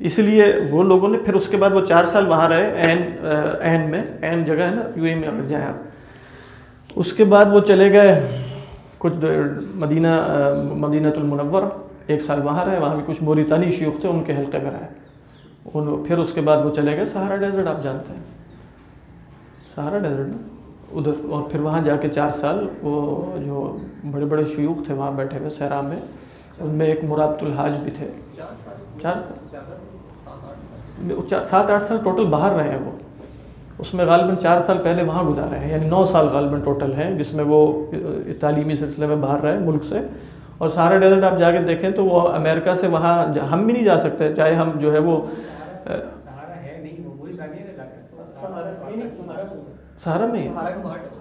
اس لیے وہ لوگوں نے پھر اس کے بعد وہ چار سال وہاں رہے این این میں این جگہ ہے نا یو اے میں اگر جائیں آپ اس کے بعد وہ چلے گئے کچھ مدینہ مدینہ المنورہ ایک سال وہاں رہے وہاں بھی کچھ موریتانی شیوخ تھے ان کے حلقے میں رہے ان پھر اس کے بعد وہ چلے گئے سہارا ڈیزرٹ آپ جانتے ہیں۔ سہارا ڈیزرٹ نا؟ ادھر اور پھر وہاں جا کے چار سال وہ جو بڑے بڑے شیوخ تھے وہاں بیٹھے ہوئے سہرا میں۔ ان میں ایک مرابط الحاج بھی تھے۔ چار سال؟ سات آٹھ سال؟ ٹوٹل باہر رہے ہیں وہ۔ اس میں غالباً چار سال پہلے وہاں گزارے ہیں یعنی نو سال غالباً ٹوٹل ہیں جس میں وہ تعلیمی سلسلے میں باہر رہے ملک سے۔ اور سارا ڈیزرٹ آپ جا کے دیکھیں تو وہ امریکہ سے وہاں ہم بھی نہیں جا سکتے چاہے ہم جو ہے وہ سہارا میں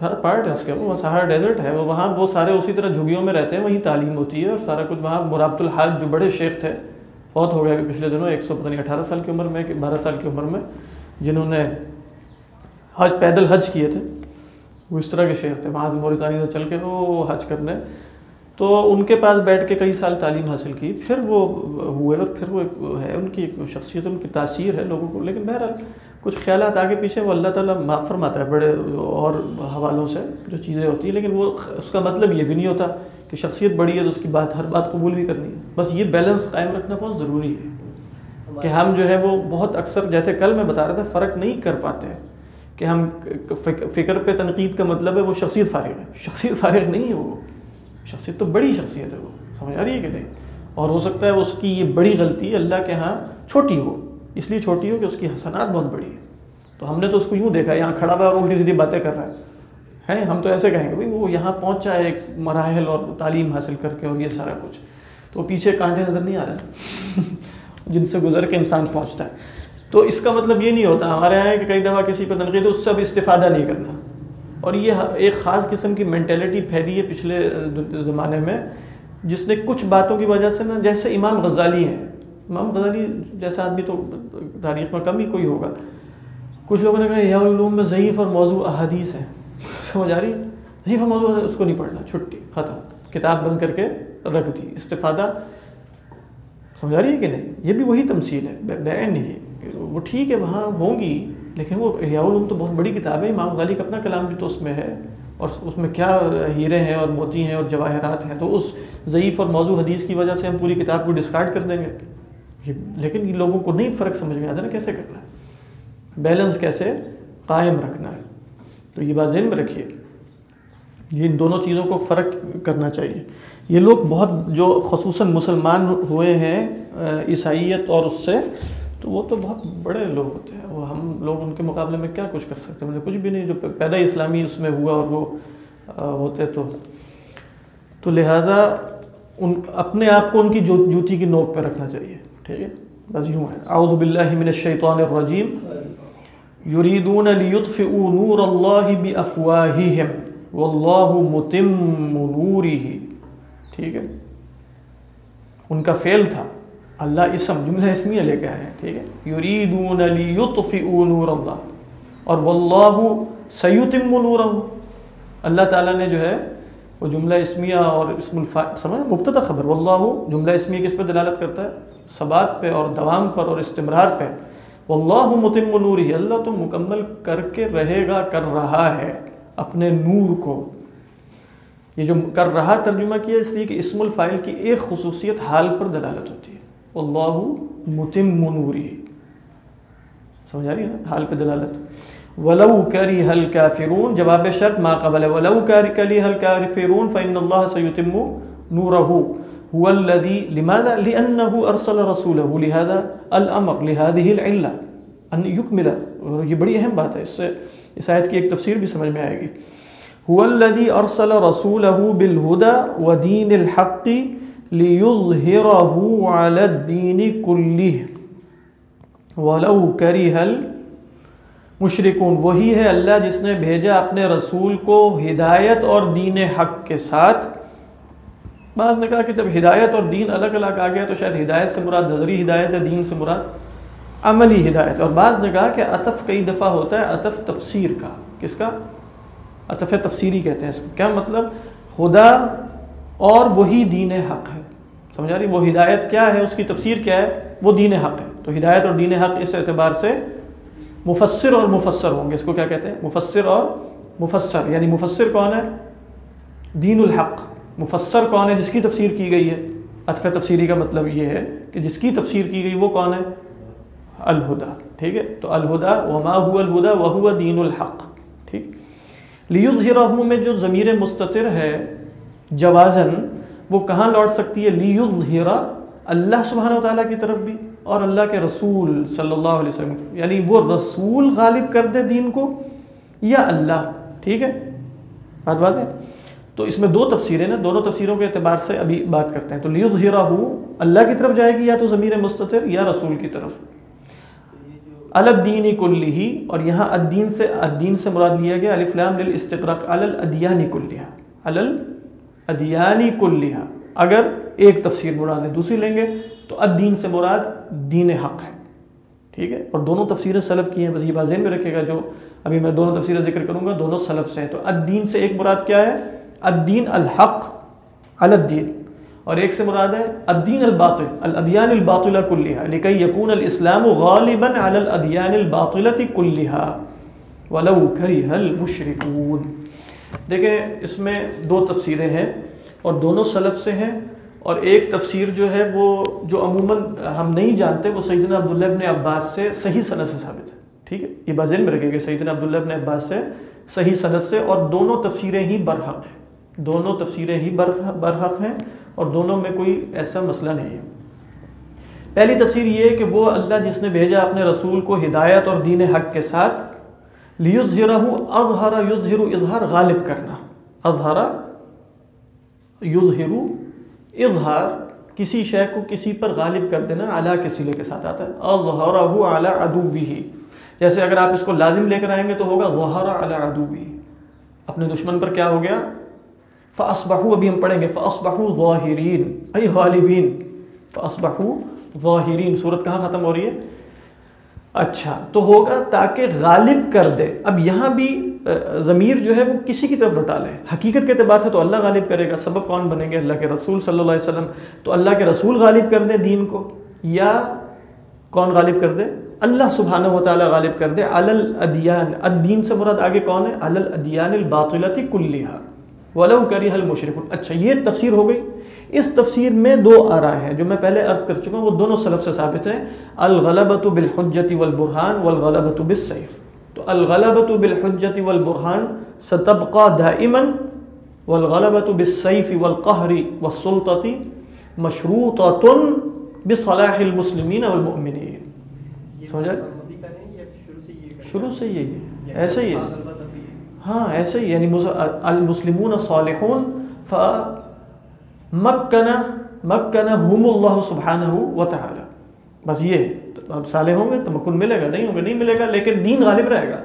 ہر پارٹ ہے۔ اس کے وہ سہارا ڈیزرٹ ہے وہ وہاں وہ سارے اسی طرح جھگیوں میں رہتے ہیں وہیں تعلیم ہوتی ہے اور سارا کچھ وہاں مرابط الحاج جو بڑے شیخ تھے فوت ہو گئے ابھی پچھلے دنوں ایک سو پتہ نہیں اٹھارہ سال کی عمر میں کہ بارہ سال کی عمر میں جنہوں نے حج پیدل حج کیے تھے وہ اس طرح کے شیخ تھے۔ وہاں موریتانی سے چل کے وہ حج کرنے تو ان کے پاس بیٹھ کے کئی سال تعلیم حاصل کی، پھر وہ ہوئے اور پھر وہ ہے، ان کی شخصیت، ان کی تاثیر ہے لوگوں کو۔ لیکن بہرحال کچھ خیالات آگے پیچھے وہ اللہ تعالیٰ معاف فرماتا ہے، بڑے اور حوالوں سے جو چیزیں ہوتی ہیں، لیکن وہ اس کا مطلب یہ بھی نہیں ہوتا کہ شخصیت بڑی ہے تو اس کی بات، ہر بات قبول بھی کرنی ہے۔ بس یہ بیلنس قائم رکھنا بہت ضروری ہے کہ ہم جو ہے وہ بہت اکثر، جیسے کل میں بتا رہا تھا، فرق نہیں کر پاتے کہ ہم فکر پہ تنقید کا مطلب ہے، وہ شخصیت فارغ ہے۔ شخصیت فارغ نہیں ہے وہ۔ شخصیت تو بڑی شخصیت ہے وہ، سمجھ آ رہی ہے کہ نہیں؟ اور ہو سکتا ہے اس کی یہ بڑی غلطی اللہ کے ہاں چھوٹی ہو، اس لیے چھوٹی ہو کہ اس کی حسنات بہت بڑی ہے تو ہم نے تو اس کو یوں دیکھا، یہاں کھڑا ہوا اور الٹی سیدھی باتیں کر رہا ہے۔ ہیں، ہم تو ایسے کہیں گے بھائی وہ یہاں پہنچا ہے ایک مراحل اور تعلیم حاصل کر کے اور یہ سارا کچھ۔ تو پیچھے کانٹے نظر نہیں آ رہے۔ [laughs] جن سے گزر کے انسان پہنچتا ہے۔ تو اس کا مطلب یہ نہیں ہوتا، ہمارے یہاں کہ کئی دفعہ کسی پہ تنقید، اس سے اب استفادہ نہیں کرنا۔ اور یہ ایک خاص قسم کی مینٹیلٹی پھیلی ہے پچھلے زمانے میں، جس نے کچھ باتوں کی وجہ سے نا، جیسے امام غزالی ہے امام غزالی جیسا آدمی تو تاریخ میں کم ہی کوئی ہوگا۔ کچھ لوگوں نے کہا یا علوم میں ضعیف اور موضوع احادیث ہے سمجھ آ رہی؟ ضعیف اور موضوع اس کو نہیں پڑھنا، چھٹی، ختم۔ کتاب بند کر کے رکھ دی، استفادہ۔ سمجھ آ رہی ہے کہ نہیں؟ یہ بھی وہی تمثیل ہے بین نہیں وہ ٹھیک ہے، وہاں ہوں گی۔ لیکن وہ احیاء العلوم تو بہت بڑی کتاب ہے، امام غالی کا اپنا کلام بھی تو اس میں ہے، اور اس میں کیا ہیرے ہیں اور موتی ہیں اور جواہرات ہیں، تو اس ضعیف اور موضوع حدیث کی وجہ سے ہم پوری کتاب کو ڈسکارڈ کر دیں گے۔ لیکن یہ لوگوں کو نہیں فرق سمجھ میں آتا نا کیسے کرنا ہے۔ بیلنس کیسے؟ قائم رکھنا ہے۔ تو یہ بات ذہن میں رکھیے۔ یہ ان دونوں چیزوں کو فرق کرنا چاہیے۔ یہ لوگ بہت جو خصوصاً مسلمان ہوئے ہیں عیسائیت اور اس سے تو وہ تو بہت بڑے لوگ ہوتے ہیں۔ وہ ہم لوگ ان کے مقابلے میں کیا کچھ کر سکتے ہیں؟ مجھے کچھ بھی نہیں، جو پیدا اسلامی اس میں ہوا اور وہ ہوتے تو۔ تو لہذا ان، اپنے آپ کو ان کی جو، جوتی کی نوک پہ رکھنا چاہیے، ٹھیک ہے؟ بس یوں ہے۔ اعوذ باللہ من الشیطان الرجیم۔ یریدون لیطفئوا نور اللہ بافواہہم واللہ متم نورہ ٹھیک ہے؟ ان کا فعل تھا۔ اللہ اسم جملہ اسمیہ لے کے آئے ہیں، ٹھیک ہے؟ یریدون لیطفئوا نور اللہ، اور واللہ سیتم نورہ۔ اللہ تعالیٰ نے جو ہے، وہ جملہ اسمیہ اور اسم الفا سمجھ مبتدا خبر۔ واللہ جملہ اسمیہ کس پہ دلالت کرتا ہے؟ ثبات پہ اور دوام پر اور استمرار پہ۔ واللہ متم نوری، اللہ تو مکمل کر کے رہے گا، کر رہا ہے اپنے نور کو۔ یہ جو کر رہا ترجمہ کیا اس لیے کہ اسم الفائل کی ایک خصوصیت حال پر دلالت ہوتی ہے۔ اللہ متم نوری. سمجھ آ رہی ہے نا؟ حال پہ دلالت. ولو کری حل کافرون جواب شرط، ما قبل. ولو کری حل کافرون فإن الله سيتم نوره. هو الذي، لماذا؟ لأنه أرسل رسوله. لهذا الأمر، لهذه العلة. أن يكمل. یہ بڑی اہم بات ہے، اس سے، اس آیت کی ایک تفسیر بھی سمجھ میں آئے گی. هو الذي أرسل رسوله بالهدى ودين الحق ليظهره على الدين كله۔ ولو كره المشركون۔ وہی ہے اللہ جس نے بھیجا اپنے رسول کو ہدایت اور دین حق کے ساتھ۔ بعض نے کہا کہ جب ہدایت اور دین الگ الگ آ گیا تو شاید ہدایت سے مراد نظری ہدایت ہے، دین سے مراد عملی ہدایت۔ اور بعض نے کہا کہ عطف کئی دفعہ ہوتا ہے عطف تفسیر کا۔ کس کا؟ عطف تفسیری کہتے ہیں اس کا کیا مطلب؟ خدا اور وہی دین حق ہے۔ سمجھا رہی؟ وہ ہدایت کیا ہے؟ اس کی تفسیر کیا ہے؟ وہ دین حق ہے۔ تو ہدایت اور دین حق اس اعتبار سے مفسر اور مفسر ہوں گے۔ اس کو کیا کہتے ہیں؟ مفسر اور مفسر۔ یعنی مفسر کون ہے؟ دین الحق۔ مفسر کون ہے؟ جس کی تفسیر کی گئی ہے۔ اطف تفسیری کا مطلب یہ ہے کہ جس کی تفسیر کی گئی وہ کون ہے؟ الہدا۔ ٹھیک ہے؟ تو الہدا، وما هو الہدا وهو دین الحق۔ ٹھیک؟ لیظہرہ میں جو ضمیر مستتر ہے جوازن وہ کہاں لوٹ سکتی ہے؟ لیظہرہ اللہ سبحانہ و تعالیٰ کی طرف بھی اور اللہ کے رسول صلی اللہ علیہ وسلم یعنی وہ رسول غالب کر دے دین کو یا اللہ؟ ٹھیک ہے؟ بات بات ہے؟ تو اس میں دو تفسیریں نا دونوں تفسیروں کے اعتبار سے ابھی بات کرتے ہیں۔ تو لیظہرہ اللہ کی طرف جائے گی یا تو ضمیر مستتر یا رسول کی طرف؟ الدین کلی ہی اور یہاں الدین سے الدین سے مراد لیا گیا، الف لام للاستغراق کلیہ الادیان کلیہ اگر ایک تفسیر مراد ہے دوسری لیں گے تو الدین سے مراد دین حق ہے۔ ٹھیک ہے؟ اور دونوں تفسیریں سلف کی ہیں، بس یہ بات ذہن میں رکھے گا جو ابھی میں دونوں تفسیریں ذکر کروں گا، دونوں سلف سے ہیں۔ تو الدین سے ایک مراد کیا ہے؟ الدین الحق الدین۔ اور ایک سے مراد ہے الدین الباطل، الادیان الباطلہ کلیہ لکی یکون الاسلام غالبا علی الادیان الباطلہ کلیہ ولو کریہ المشرکون۔ دیکھیں، اس میں دو تفسیریں ہیں اور دونوں سلف سے ہیں اور ایک تفسیر جو ہے وہ، جو عموماً ہم نہیں جانتے، وہ سیدنا عبداللہ ابن عباس سے صحیح صنعت سے ثابت ہے، ٹھیک ہے؟ یہ بازن میں رکھے گا سیدنا عبداللہ ابن عباس سے صحیح صنعت سے اور دونوں تفسیریں ہی برحق ہیں۔ دونوں تفسیریں ہی برحق ہیں اور دونوں میں کوئی ایسا مسئلہ نہیں ہے۔ پہلی تفسیر یہ ہے کہ وہ اللہ جس نے بھیجا اپنے رسول کو ہدایت اور دین حق کے ساتھ لیظہرہ اظہر یظہر اظہار غالب کرنا۔ اظہر یظہر اظہار کسی شے کو کسی پر غالب کر دینا اعلیٰ کے سلے کے ساتھ آتا ہے۔ اظہرہ اعلیٰ ادوبی جیسے اگر آپ اس کو لازم لے کر آئیں گے تو ہوگا ظہر اعلیٰ ادوبی اپنے دشمن پر کیا ہو گیا؟ فاسبحو ابھی ہم پڑھیں گے فاسبحو ظاہرین ای غالبین فاسبحو ظاہرین صورت کہاں ختم ہو رہی ہے؟ اچھا تو ہوگا تاکہ غالب کر دے۔ اب یہاں بھی ضمیر جو ہے وہ کسی کی طرف لٹا لے۔ حقیقت کے اعتبار سے تو اللہ غالب کرے گا۔ سبب کون بنیں گے؟ اللہ کے رسول صلی اللہ علیہ وسلم۔ تو اللہ کے رسول غالب کر دے دین کو، یا کون غالب کر دے؟ اللہ سبحانہ و تعالیٰ غالب کر دے۔ الدیان الدین سے مراد آگے کون ہے؟ الدیان الباطلتی کلیہ ولو کری حل مشرق اچھا یہ تفسیر ہو گئی۔ اس تفسیر میں دو آرا ہیں جو میں پہلے عرض کر چکا ہوں وہ دونوں سلف سے ثابت ہیں۔ الغلبۃ بالحجت والبرہان والغلبۃ بالسیف۔ تو الغلبۃ بالحجت والبرہان ستبقى دائما والغلبۃ بالسیف والقہر والسلطة مشروطة بصلاح المسلمین والمؤمنین۔ سمجھا؟ شروع سے یہی ہے۔ ایسے ہی ہے۔ ہاں ایسے ہی یعنی المسلمون صالحون ف مکنا مکنا ہم اللہ سبحانہ و تعالی بس یہ اب صالح ہوں گے تو مکن ملے گا، نہیں ہوں گے، نہیں ملے گا، لیکن دین غالب رہے گا۔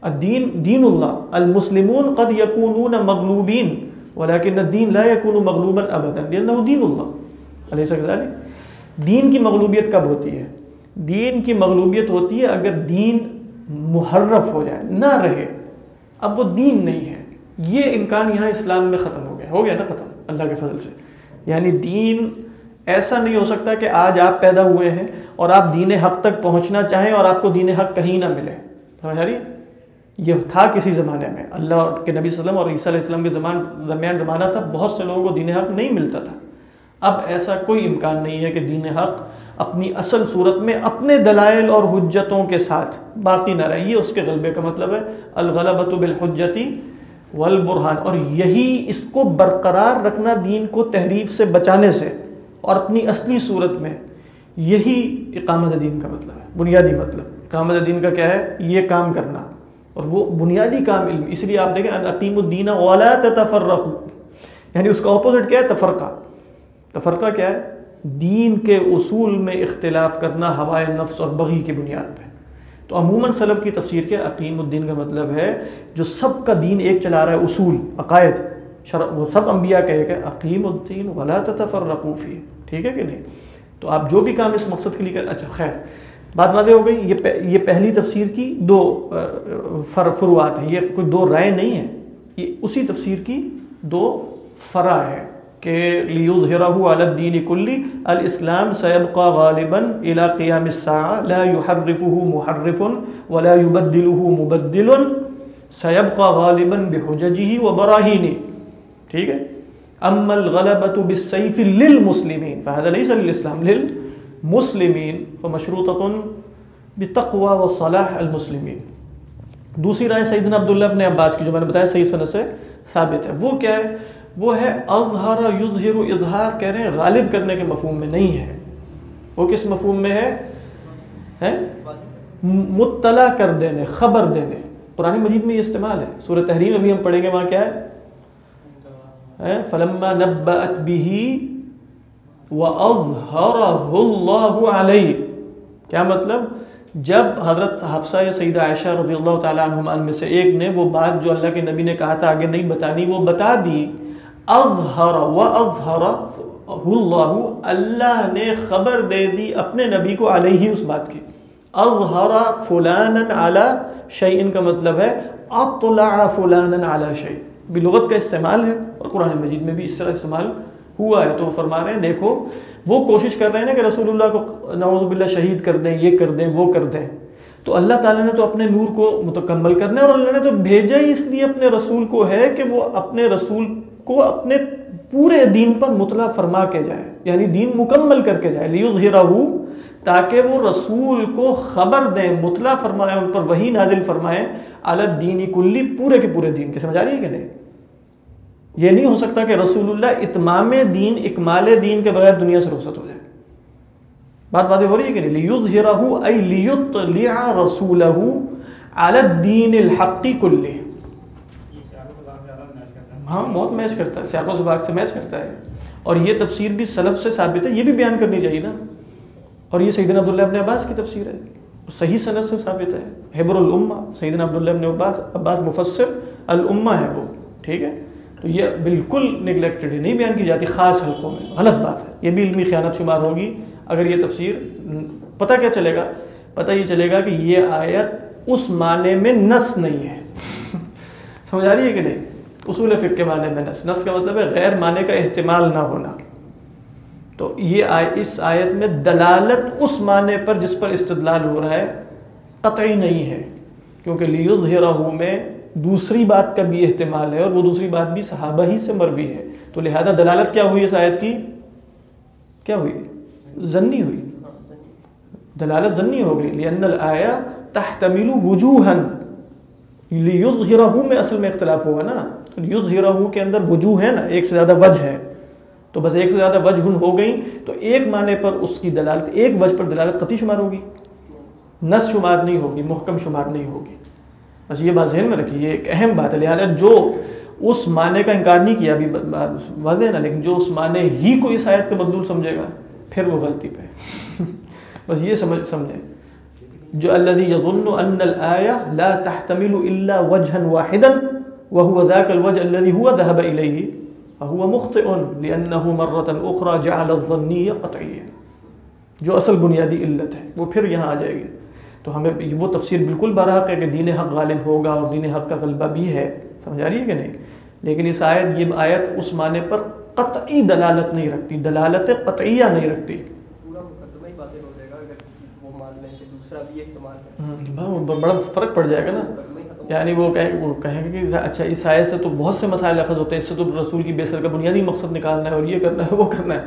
الدین دین اللہ، المسلمون قد یکونون مغلوبین، ولیکن الدین لا یکون مغلوبا ابدا لانه دین اللہ۔ علیہ السلام دین کی مغلوبیت کب ہوتی ہے؟ دین کی مغلوبیت ہوتی ہے اگر دین محرف ہو جائے، نہ رہے۔ اب وہ دین نہیں ہے۔ یہ امکان یہاں اسلام میں ختم ہو گیا ہو گیا نا ختم؟ اللہ کے فضل سے۔ یعنی دین ایسا نہیں ہو سکتا کہ آج آپ پیدا ہوئے ہیں اور آپ دین حق تک پہنچنا چاہیں اور آپ کو دین حق کہیں نہ ملے۔ سمجھ رہی؟ یہ تھا کسی زمانے میں۔ اللہ کے نبی صلی اللہ علیہ وسلم اور عیسیٰ علیہ السلام کے زمان درمیان زمانہ تھا، بہت سے لوگوں کو دین حق نہیں ملتا تھا۔ اب ایسا کوئی امکان نہیں ہے کہ دین حق اپنی اصل صورت میں اپنے دلائل اور حجتوں کے ساتھ باقی نہ رہے۔ یہ اس کے غلبے کا مطلب ہے۔ الغلبۃ بالحجتی والبرہان، اور یہی اس کو برقرار رکھنا دین کو تحریف سے بچانے سے اور اپنی اصلی صورت میں، یہی اقامت دین کا مطلب ہے، بنیادی مطلب۔ اقامت دین کا کیا ہے؟ یہ کام کرنا، اور وہ بنیادی کام علم۔ اس لیے آپ دیکھیں عقیم الدین والا تفرق یعنی اس کا اپوزٹ کیا ہے؟ تفرقہ۔ تفرقہ کیا ہے؟ دین کے اصول میں اختلاف کرنا ہوائے نفس اور بغی کی بنیاد پہ۔ تو عموماً سلب کی تفسیر کے عقیم الدین کا مطلب ہے جو سب کا دین ایک چلا رہا ہے، اصول، عقائد وہ سب انبیاء کہے کہ عقیم الدین ولا تفرقوفی ٹھیک ہے کہ نہیں؟ تو آپ جو بھی کام اس مقصد کے لیے کر اچھا خیر، بات واضح ہو گئی۔ یہ یہ پہلی تفسیر کی دو فروعات ہیں۔ یہ کوئی دو رائے نہیں ہے۔ یہ اسی تفسیر کی دو فرا ہے کہ لیظہرہ علی الدین کلی الاسلام سیبقى غالبا الى قیام الساعة، لا يحرفه محرف ولا يبدله مبدل سیبقى غالبا بحججه وبراہینه ٹھیک ہے؟ اما الغلبة بالسیف للمسلمین فهذا ليس للاسلام للمسلمین فمشروطة بتقوى وصلاح المسلمین دوسری رائے سیدنا عبداللہ ابن عباس کی جو میں نے بتایا، صحیح سنت سے ثابت ہے۔ وہ کیا ہے؟ وہ ہے اظہر یظہر اظہار کہہ رہے ہیں، غالب کرنے کے مفہوم میں نہیں ہے۔ وہ کس مفہوم میں ہے؟ مطلع کر دینے، خبر دینے۔ قرآن مجید میں یہ استعمال ہے۔ سورہ تحریم ابھی ہم پڑھیں گے وہاں کیا ہے؟ فلما نبأت به وَأَظْهَرَهُ اللَّهُ عَلَيْهِ کیا مطلب؟ جب حضرت حفصہ یا سیدہ عائشہ رضی اللہ تعالیٰ عنہ میں سے ایک نے وہ بات جو اللہ کے نبی نے کہا تھا، آگے نہیں بتانی، وہ بتا دی۔ اظہر و اظہر اللہ اللہ نے خبر دے دی اپنے نبی کو علیہ اس بات کی۔ اظہر فلانا علی شیئن کا مطلب ہے اطلع فلانا علی شیئن بھی لغت کا استعمال ہے اور قرآن مجید میں بھی اس طرح استعمال ہوا ہے۔ تو فرما رہے ہیں، دیکھو، وہ کوشش کر رہے ہیں نا کہ رسول اللہ کو نعوذ باللہ شہید کر دیں، یہ کر دیں، وہ کر دیں۔ تو اللہ تعالیٰ نے تو اپنے نور کو متکمل کرنا ہے اور اللہ نے تو بھیجا ہی اس لیے اپنے رسول کو ہے کہ وہ اپنے رسول کو اپنے پورے دین پر مطلع فرما کے جائے یعنی دین مکمل کر کے جائے لیظہرہ تاکہ وہ رسول کو خبر دیں، مطلع فرمائے ان پر وہی نادل فرمائے الگ دینی کلی پورے کے پورے دین کے۔ سمجھ آ رہی ہے کہ نہیں؟ یہ نہیں ہو سکتا کہ رسول اللہ اتمام دین، اکمال دین کے بغیر دنیا سے رخصت ہو جائے بات باتیں ہو رہی ہے کہ نہیں؟ لیظہرہ ای لیطلع رسولہ علی الدین الحقی کلی ہاں بہت میچ کرتا ہے، سیاق و سباق سے میچ کرتا ہے۔ اور یہ تفسیر بھی سلف سے ثابت ہے، یہ بھی بیان کرنی چاہیے نا۔ اور یہ سیدنا عبداللہ ابن عباس کی تفسیر ہے۔ صحیح صنعت سے ثابت ہے۔ حبر الامہ، سیدنا عبداللہ ابن عباس عباس مفسر، الامہ ہے وہ، ٹھیک ہے؟ تو یہ بالکل نگلیکٹڈ ہے، نہیں بیان کی جاتی خاص حلقوں میں۔ غلط بات ہے، یہ بھی علمی خیانت شمار ہوگی۔ اگر یہ تفسیر پتہ کیا چلے گا؟ پتہ یہ چلے گا کہ یہ آیت اس معنی میں نس نہیں ہے۔ [laughs] سمجھ آ رہی ہے کہ نہیں؟ اصول فقہ کے معنی میں نس نس کا مطلب ہے غیر معنی کا احتمال نہ ہونا۔ تو یہ اس آیت میں دلالت اس معنی پر جس پر استدلال ہو رہا ہے قطعی نہیں ہے، کیونکہ لیظہرہ میں دوسری بات کا بھی احتمال ہے اور وہ دوسری بات بھی صحابہ ہی سے مروی ہے۔ تو لہذا دلالت کیا ہوئی اس آیت کی؟ کیا ہوئی؟ زنی ہوئی۔ دلالت زنی ہو گئی۔ لأن الآیہ تحتمل وجوہا لیظہرہ میں اصل میں اختلاف ہوا نا۔ یظہرہ کے اندر وجوہ ہے نا، ایک سے زیادہ وجہ ہے تو بس ایک سے زیادہ وجہ ہو گئی تو ایک معنی پر اس کی دلالت، ایک وجہ پر دلالت قطعی شمار ہوگی۔ نس شمار نہیں ہوگی، محکم شمار نہیں ہوگی۔ بس یہ بات ذہن میں رکھیے، یہ ایک اہم بات ہے۔ لہٰذا جو اس معنی کا انکار نہیں کیا، ابھی واضح ہے نا، لیکن جو اس معنی ہی کو اس آیت کا مدلول سمجھے گا، پھر وہ غلطی پہ۔ [laughs] بس یہ سمجھ، سمجھیں۔ جو الذي يظن ان الايه لا تحتمل الا وجها واحدا، وهو ذاك الوجه الذي هو ذهب اليه فهو مخطئ لانه مره اخرى جعل الظنيه قطعيه جو اصل بنیادی علت ہے، وہ پھر یہاں آ جائے گی۔ تو ہمیں وہ تفسیر بالکل برحق ہے کہ دین حق غالب ہوگا اور دین حق کا غلبہ بھی ہے، سمجھ آ رہی ہے کہ نہیں؟ لیکن اس آیت، یہ آیت اس معنی پر قطعی دلالت نہیں رکھتی، دلالت قطعیہ نہیں رکھتی۔ بڑا فرق پڑ جائے گا نا۔ یعنی وہ کہیں وہ کہیں گے کہ اچھا اس آیت سے تو بہت سے مسائل اخذ ہوتے ہیں، اس سے تو رسول کی بیسر کا بنیادی مقصد نکالنا ہے اور یہ کرنا ہے، وہ کرنا ہے۔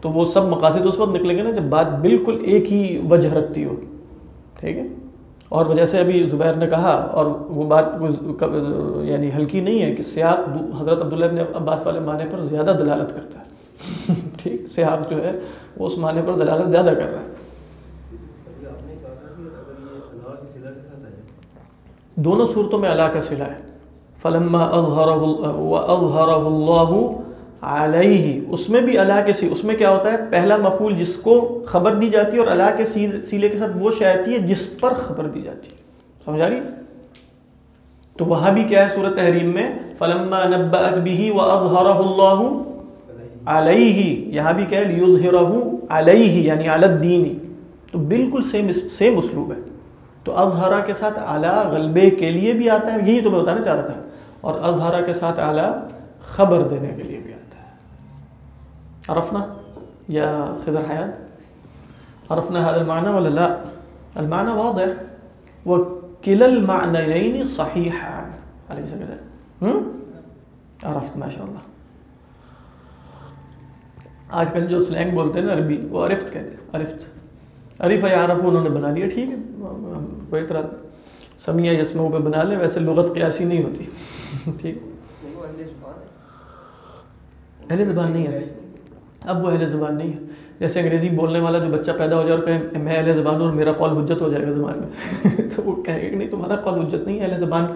تو وہ سب مقاصد اس وقت نکلیں گے نا جب بات بالکل ایک ہی وجہ رکھتی ہو ٹھیک ہے؟ اور وجہ سے ابھی زبیر نے کہا، اور وہ بات یعنی ہلکی نہیں ہے کہ سیاق حضرت عبداللہ ابن عباس والے معنی پر زیادہ دلالت کرتا ہے۔ [laughs] ٹھیک؟ سیاق جو ہے، وہ اس معنی پر دلالت زیادہ کر رہا ہے۔ دونوں صورتوں میں اللہ کا صلہ ہے۔ فلما اظہرہ اللہ علیہ اس میں بھی اللہ کے سی اس میں کیا ہوتا ہے؟ پہلا مفول جس کو خبر دی جاتی ہے اور اللہ کے سیلے کے ساتھ وہ شاعتی ہے جس پر خبر دی جاتی ہے۔ سمجھ آ رہی تو وہاں بھی کیا ہے صورت تحریم میں؟ فلما نبأت به واظهره الله علیہ یہاں بھی کیا ہے؟ لیظہرہ علیہ یعنی علی الدین تو بالکل سیم سیم اسلوب ہے۔ تو اظہرا کے ساتھ اعلیٰ غلبے کے لیے بھی آتا ہے، یہی تو میں بتانا چاہ رہا تھا۔ اور اظہرا کے ساتھ اعلیٰ خبر دینے کے لیے بھی آتا ہے۔ عرفنا یا خضر حیات؟ عرفنا هذا المعنى ولا لا؟ المعنى واضح. وكل المعنيين صحيحا أليس كذلك عرفت ما شاء الله آج کل جو سلینگ بولتے ہیں نا عربی، وہ عرفت کہتے ہیں، عرفت۔ عریف یا انہوں نے بنا لیا، ٹھیک ہے، کوئی اعتراض سمیہ جسموں پہ بنا لیں، ویسے لغت قیاسی نہیں ہوتی۔ ٹھیک۔ اہل زبان نہیں ہے۔ اب وہ اہل زبان نہیں ہے۔ جیسے انگریزی بولنے والا جو بچہ پیدا ہو جائے اور کہے، میں اہل زبان ہوں اور میرا قول حجت ہو جائے گا زبان میں. [laughs] تو وہ کہے گا کہ نہیں، تمہارا قول حجت نہیں ہے، اہل زبان،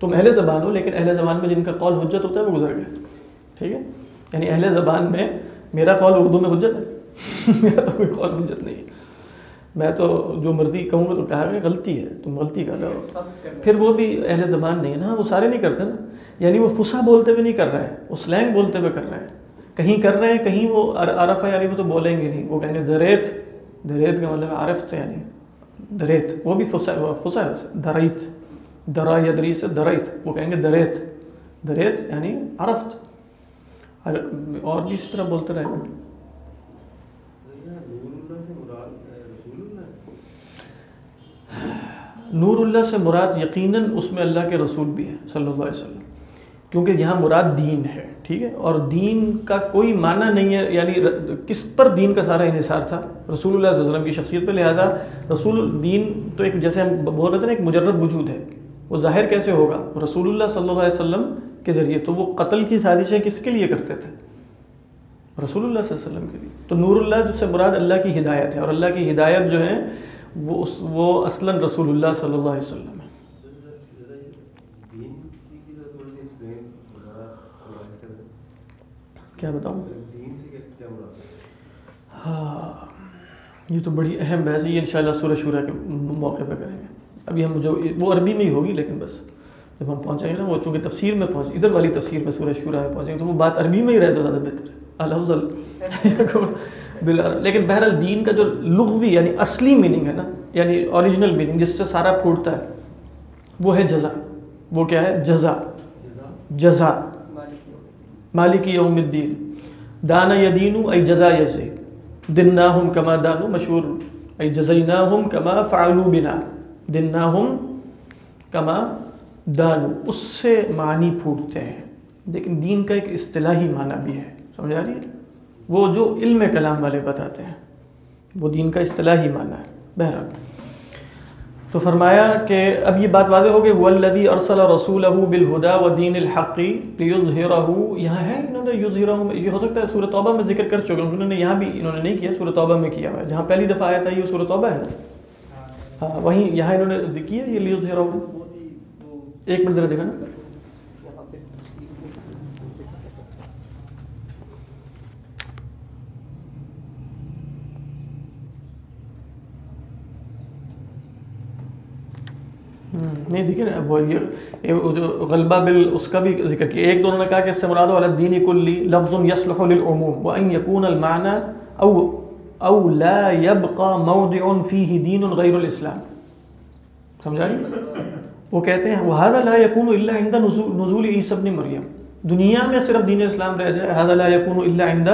تم اہل زبان ہو، لیکن اہل زبان میں جن کا قول حجت ہوتا ہے، وہ گزر گئے۔ ٹھیک ہے؟ یعنی اہل زبان میں میرا قول اردو میں حجت ہے۔ [laughs] میرا تو کوئی قول حجت نہیں ہے۔ میں تو جو مرضی کہوں گا تو کہا کہ غلطی ہے، تم غلطی کر رہے ہو۔ پھر وہ بھی اہل زبان نہیں ہے نا، وہ سارے نہیں کرتے نا۔ یعنی وہ فسا بولتے ہوئے نہیں کر رہے ہیں وہ سلینگ بولتے ہوئے کر رہے ہیں۔ کہیں کر رہے ہیں، کہیں وہ عرف ہے یعنی وہ تو بولیں گے نہیں۔ وہ کہیں گے دریت دریت کا مطلب عرف سے یعنی۔ دریت، وہ بھی فسا فسا ہے ویسے۔ دریت درا یدری سے دریت وہ کہیں گے دریت۔ دریت یعنی عرفت۔ اور بھی اس طرح بولتے رہے نور اللہ سے مراد یقیناً اس میں اللہ کے رسول بھی ہے صلی اللہ علیہ وسلم۔ کیونکہ یہاں مراد دین ہے، ٹھیک ہے؟ اور دین کا کوئی معنی نہیں ہے یعنی کس پر دین کا سارا انحصار تھا؟ رسول اللہ صلی اللہ علیہ وسلم کی شخصیت پہ لہٰذا رسول الدین تو ایک جیسے ہم بول رہے تھے نا، ایک مجرد وجود ہے۔ وہ ظاہر کیسے ہوگا؟ رسول اللہ صلی اللہ علیہ وسلم کے ذریعے۔ تو وہ قتل کی سازشیں کس کے لیے کرتے تھے؟ رسول اللہ صلی اللہ علیہ وسلم کے لیے۔ تو نور اللہ سے مراد اللہ کی ہدایت ہے، اور اللہ کی ہدایت جو ہے وہ اس وہ اصلاً رسول اللہ صلی اللہ علیہ وسلم ہے۔ کیا بتاؤں؟ ہاں یہ تو بڑی اہم بحث ہے، یہ ان شاء اللہ سورہ شورہ کے موقع پہ کریں گے۔ ابھی ہم جو وہ عربی میں ہی ہوگی، لیکن بس جب ہم پہنچیں گے نا، وہ چونکہ تفسیر میں پہنچ، ادھر والی تفسیر میں سورہ شورہ میں پہنچیں گے، تو وہ بات عربی میں ہی رہے تو زیادہ بہتر ہے۔ الحمد لیکن بہرحال دین کا جو لغوی یعنی اصلی میننگ ہے نا یعنی اوریجنل میننگ جس سے سارا پھوٹتا ہے، وہ ہے جزا۔ وہ کیا ہے؟ جزا۔ جزا۔ مالک یوم الدین۔ دانا یدینو ای جزا یزی۔ دناہم کما دانو مشہور۔ ای جزیناہم کما فعلو بنا۔ دناہم کما دانو۔ اس سے معنی پھوٹتے ہیں۔ لیکن دین کا ایک اصطلاحی معنی بھی ہے۔ سمجھا رہی ہے وہ جو علم کلام والے بتاتے ہیں وہ دین کا اصطلاحی معنی ہے بہرحال۔ تو فرمایا کہ اب یہ بات واضح ہو گئی ولدی ارسل رسول بالہدا و دین الحقی یہاں ہے انہوں نے یہ ہو سکتا ہے سورت توبہ میں ذکر کر چکے انہوں نے یہاں بھی انہوں نے نہیں کیا سورت توبہ میں کیا ہوا ہے۔ جہاں پہلی دفعہ آیا تھا یہ سورت توبہ ہے۔ ہاں وہیں یہاں انہوں نے کیا یہ لیو ایک منٹ ذرا دیکھا نا نہیں دیکھیے وہ یہ جو غلبہ بل، اس کا بھی ذکر کیا۔ ایک دونوں نے کہا کہ اس سے مراد علی الدین کلی لفظ یصلح للعموم وان يكون المعنى او او لا يبقى موضع فيه دین غیر الاسلام۔ سمجھا رہی وہ کہتے ہیں وهذا لا يكون الا عند نزول عیسی ابن مریم۔ دنیا میں صرف دین اسلام رہ جائے هذا لا يكون الا عند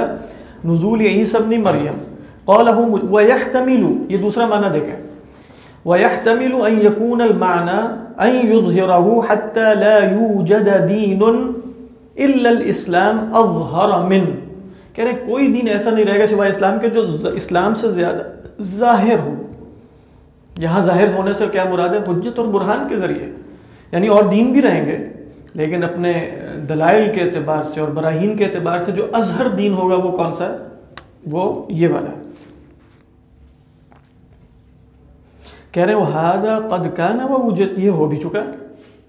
نزول عیسی ابن مریم۔ قاله ويحتمل یہ دوسرا معنی دیکھیں۔ ويحتمل أن يكون المعنى أن يظهره حتى لا يوجد دين إلا الإسلام أظهر من۔ کہہ رہے کوئی دین ایسا نہیں رہے گا سوائے اسلام کے جو اسلام سے زیادہ ظاہر ہو۔ یہاں ظاہر ہونے سے کیا مراد ہے؟ حجت اور برہان کے ذریعے۔ یعنی اور دین بھی رہیں گے، لیکن اپنے دلائل کے اعتبار سے اور براہین کے اعتبار سے جو اظہر دین ہوگا وہ کون سا ہے؟ وہ یہ والا ہے۔ کہہ رہے وہ ہادہ قد کا نا وہ یہ ہو بھی چکا۔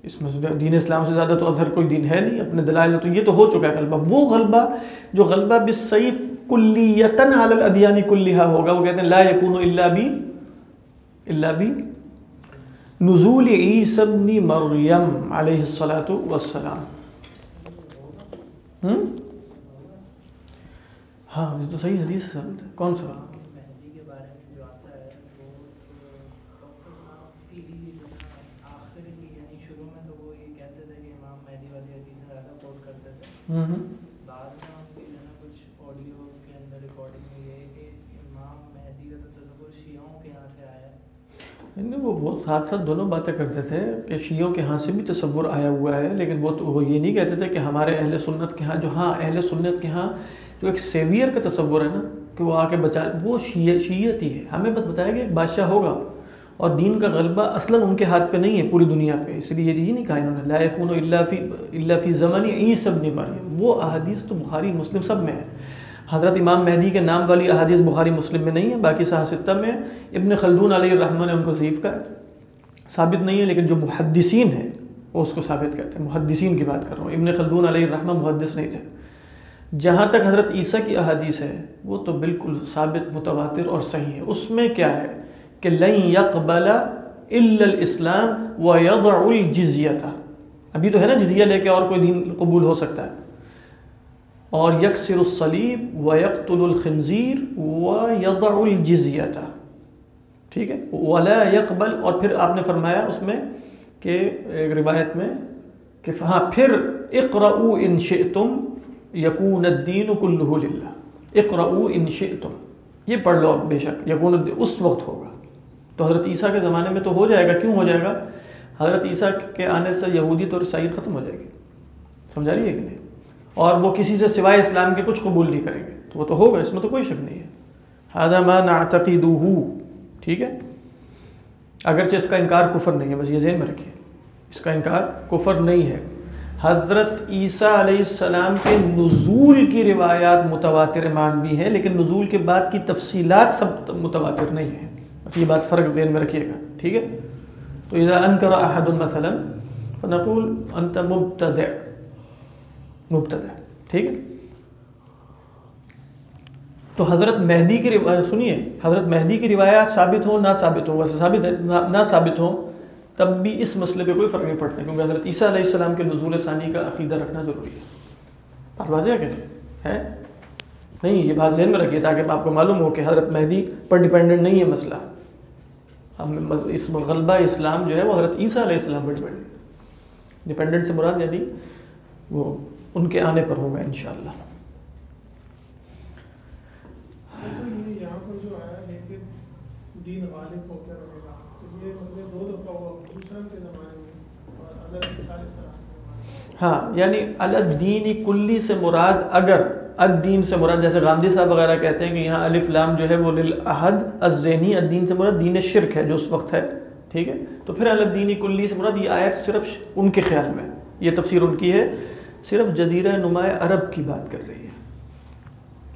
اس میں دین اسلام سے زیادہ تو اظہر کوئی دین ہے نہیں، اپنے دلائل تو یہ تو ہو چکا ہے غلبہ۔ وہ غلبہ جو غلبہ بصیف کلیتن علی الادیان کلیہا ہوگا، وہ کہتے ہیں، لا یکون الا بی الا بی، نزول عیسی ابن مریم علیہ الصلوۃ والسلام. ہاں یہ تو صحیح حدیث ہے۔ کون سا؟ وہ وہ ساتھ ساتھ دونوں باتیں کرتے تھے کہ شیعوں کے ہاں سے بھی تصور آیا ہوا ہے لیکن وہ تو وہ یہ نہیں کہتے تھے کہ ہمارے اہل سنت کے ہاں جو ہاں اہل سنت کے ہاں جو ایک سیویئر کا تصور ہے نا کہ وہ آ کے بچا وہ شیعت ہی ہے۔ ہمیں بس بتایا کہ ایک بادشاہ ہوگا۔ اور دین کا غلبہ اصلاً ان کے ہاتھ پہ نہیں ہے، پوری دنیا پہ۔ اس لیے یہ نہیں کہا انہوں نے۔ لا یکون اللہ فی اللہ فی زمانی ای سب نہیں ماری وہ احادیث تو بخاری مسلم سب میں ہے۔ حضرت امام مہدی کے نام والی احادیث بخاری مسلم میں نہیں ہے، باقی صحاستہ میں ابن خلدون علیہ الرحمٰن نے ان کو ضعیف کا ثابت نہیں ہے، لیکن جو محدثین ہیں وہ اس کو ثابت کہتے ہیں۔ محدثین کی بات کر رہا ہوں۔ ابن خلدون علیہ الرحمٰ محدث نہیں تھے۔ جہاں تک حضرت عیسیٰ کی احادیث ہے وہ تو بالکل ثابت، متواتر اور صحیح ہے اس میں کیا ہے؟ کہ لن يقبل الا الاسلام ويضع الجزیہ ابھی تو ہے نا جزیہ لے کے اور کوئی دین قبول ہو سکتا ہے۔ اور یکسر الصلیب ویقتل الخنزیر ویضع الجزیہ ٹھیک ہے؟ ولا يقبل اور پھر آپ نے فرمایا اس میں کہ ایک روایت میں کہ ہاں پھر اقرؤوا ان شئتم یکون الدین کلہ للہ۔ اقرؤوا ان شئتم۔ یہ پڑھ لو بے شک، یکون الدین، اس وقت ہوگا۔ تو حضرت عیسیٰ کے زمانے میں تو ہو جائے گا، کیوں ہو جائے گا؟ حضرت عیسیٰ کے آنے سے یہودیت اور عیسائیت ختم ہو جائے گی۔ سمجھا رہی ہے کہ نہیں؟ اور وہ کسی سے سوائے اسلام کے کچھ قبول نہیں کریں گے۔ تو وہ تو ہوگا، اس میں تو کوئی شک نہیں ہے۔ ہادہ ما نعتقدہ ٹھیک ہے؟ اگرچہ اس کا انکار کفر نہیں ہے، بس یہ ذہن میں رکھیے۔ اس کا انکار کفر نہیں ہے۔ حضرت عیسیٰ علیہ السلام کے نزول کی روایات متواتر مان بھی ہیں، لیکن نزول کے بعد کی تفصیلات سب متواتر نہیں ہیں۔ یہ بات فرق ذہن میں رکھیے گا، ٹھیک ہے؟ تو اذا انکر احد مثلا فنقول انت مبتدع مبتدع، ٹھیک ہے؟ تو حضرت مہدی کی روایت، سنیے، حضرت مہدی کی روایات ثابت ہوں، نہ ثابت ہوں، ویسے ثابت ہے، نہ ثابت ہوں، تب بھی اس مسئلے پہ کوئی فرق نہیں پڑتا، کیونکہ حضرت عیسیٰ علیہ السلام کے نزول ثانی کا عقیدہ رکھنا ضروری ہے۔ بات واضح کہ ہے نہیں، یہ بات ذہن میں رکھیے تاکہ آپ کو معلوم ہو کہ حضرت مہدی پر ڈیپینڈنٹ نہیں ہے مسئلہ۔ ہم اس غلبہ اسلام جو ہے وہ حضرت عیسیٰ علیہ السلام پر ڈیپینڈنٹ ڈیپینڈنٹ سے مراد یعنی وہ ان کے آنے پر ہوگا انشاءاللہ۔ یہاں پر جو آیا ہے کہ دین غالب ہو کر رہے گا۔ تو یہ مطلب دو دفعہ ہوا کے زمانے میں اور حضرت ہاں یعنی الدین کلی سے مراد اگر الدین سے مراد، جیسے گاندھی صاحب وغیرہ کہتے ہیں کہ یہاں الف لام جو ہے وہ للعہد الزینی الدین سے مراد دین شرک ہے جو اس وقت ہے، ٹھیک ہے؟ تو پھر الدین کلی سے مراد، یہ آیت صرف ان کے خیال میں یہ تفسیر ان کی ہے۔ صرف جزیرہ نمایاں عرب کی بات کر رہی ہے۔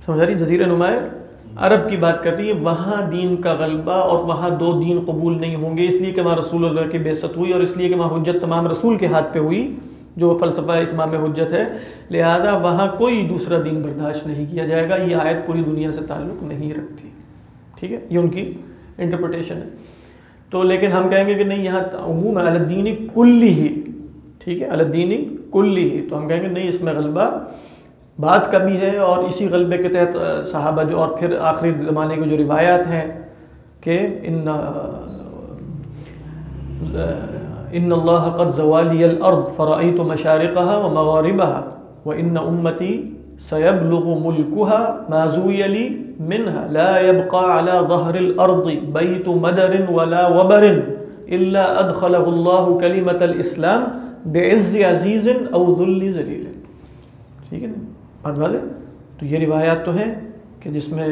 سمجھا رہی؟ جزیرہ نمایاں عرب کی بات کر رہی ہے۔ وہاں دین کا غلبہ اور وہاں دو دین قبول نہیں ہوں گے، اس لیے کہ وہاں رسول اللہ کی بےست ہوئی اور اس لیے کہ وہاں حجت تمام رسول کے ہاتھ پہ ہوئی۔ جو فلسفہ اتمام حجت ہے، لہذا وہاں کوئی دوسرا دین برداشت نہیں کیا جائے گا، یہ آیت پوری دنیا سے تعلق نہیں رکھتی۔ ٹھیک ہے؟ یہ ان کی انٹرپریٹیشن ہے۔ تو لیکن ہم کہیں گے کہ نہیں، یہاں عموم الدینی کلی ہی، ٹھیک ہے؟ الدینی کلی ہی۔ تو ہم کہیں گے نہیں، اس میں غلبہ بات کا بھی ہے اور اسی غلبے کے تحت صحابہ جو، اور پھر آخری زمانے کی جو روایات ہیں کہ ان ان اللہ قد زوالی الارض فرأیت مشارقها ومغاربها وان امتی سيبلغ ملكها ما زوي لي منها. لا يبقى على ظهر الارض بيت مدر ولا وبر الا ادخله الله كلمه الاسلام بعز عزيز او ذل ذليل. ٹھیک ہے بات والے تو یہ روایات تو ہیں کہ جس میں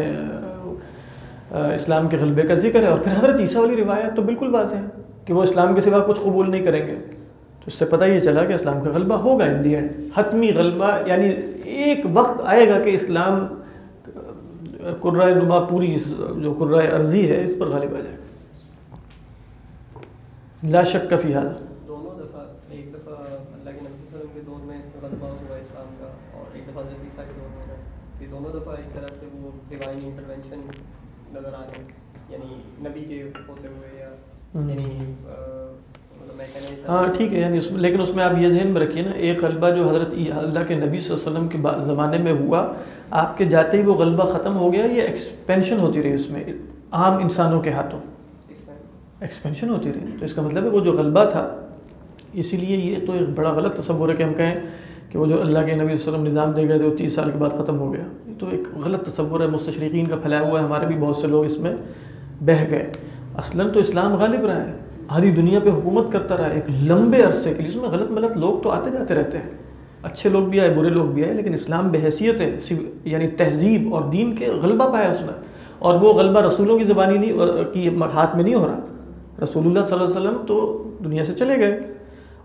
اسلام کے غلبے کا ذکر ہے اور پھر حضرت عیسیٰ والی روایات تو بالکل واضح ہے کہ وہ اسلام کے سوا کچھ قبول نہیں کریں گے۔ تو اس سے پتہ یہ چلا کہ اسلام کا غلبہ ہوگا ان دی اینڈ حتمی غلبہ یعنی ایک وقت آئے گا کہ اسلام قرائے نما پوری جو قرائے عرضی ہے، اس پر غالب آ جائے۔ گا لا شک کا فی حال دونوں دفعہ، ایک دفعہ اللہ کے نبی صلی اللہ علیہ وسلم کے دور میں غلبہ ہوا اسلام کا، اور ایک دفعہ حضرت عیسیٰ کے دور میں یہ دونوں دفعہ ایک طرح سے وہ ڈیوائن انٹرونشن نظر آ رہے ہیں۔ یعنی نبی کے ہوتے ہوئے یعنی ہاں ٹھیک ہے یعنی اس میں لیکن اس میں آپ یہ ذہن میں رکھیے نا ایک غلبہ جو حضرت اللہ کے نبی صلی اللہ علیہ وسلم کے زمانے میں ہوا آپ کے جاتے ہی وہ غلبہ ختم ہو گیا یہ ایکسپینشن ہوتی رہی اس میں عام انسانوں کے ہاتھوں۔ ایکسپینشن ہوتی رہی۔ تو اس کا مطلب ہے وہ جو غلبہ تھا اسی لیے یہ تو ایک بڑا غلط تصور ہے کہ ہم کہیں کہ وہ جو اللہ کے نبی صلی اللہ علیہ وسلم نظام دے گئے تھے وہ تیس سال کے بعد ختم ہو گیا۔ یہ تو ایک غلط تصور ہے مستشرقین کا پھیلایا ہوا ہے ہمارے بھی بہت سے لوگ اس میں بہہ گئے۔ اصلاً تو اسلام غالب رہا ہے۔ ہری دنیا پہ حکومت کرتا رہا ہے۔ ایک لمبے عرصے کے لیے اس میں غلط ملت لوگ تو آتے جاتے رہتے ہیں۔ اچھے لوگ بھی آئے، برے لوگ بھی آئے، لیکن اسلام بحیثیت ہے یعنی تہذیب اور دین کے غلبہ پایا اس میں اور وہ غلبہ رسولوں کی زبانی نہیں کی ہاتھ میں نہیں ہو رہا۔ رسول اللہ صلی اللہ علیہ وسلم تو دنیا سے چلے گئے۔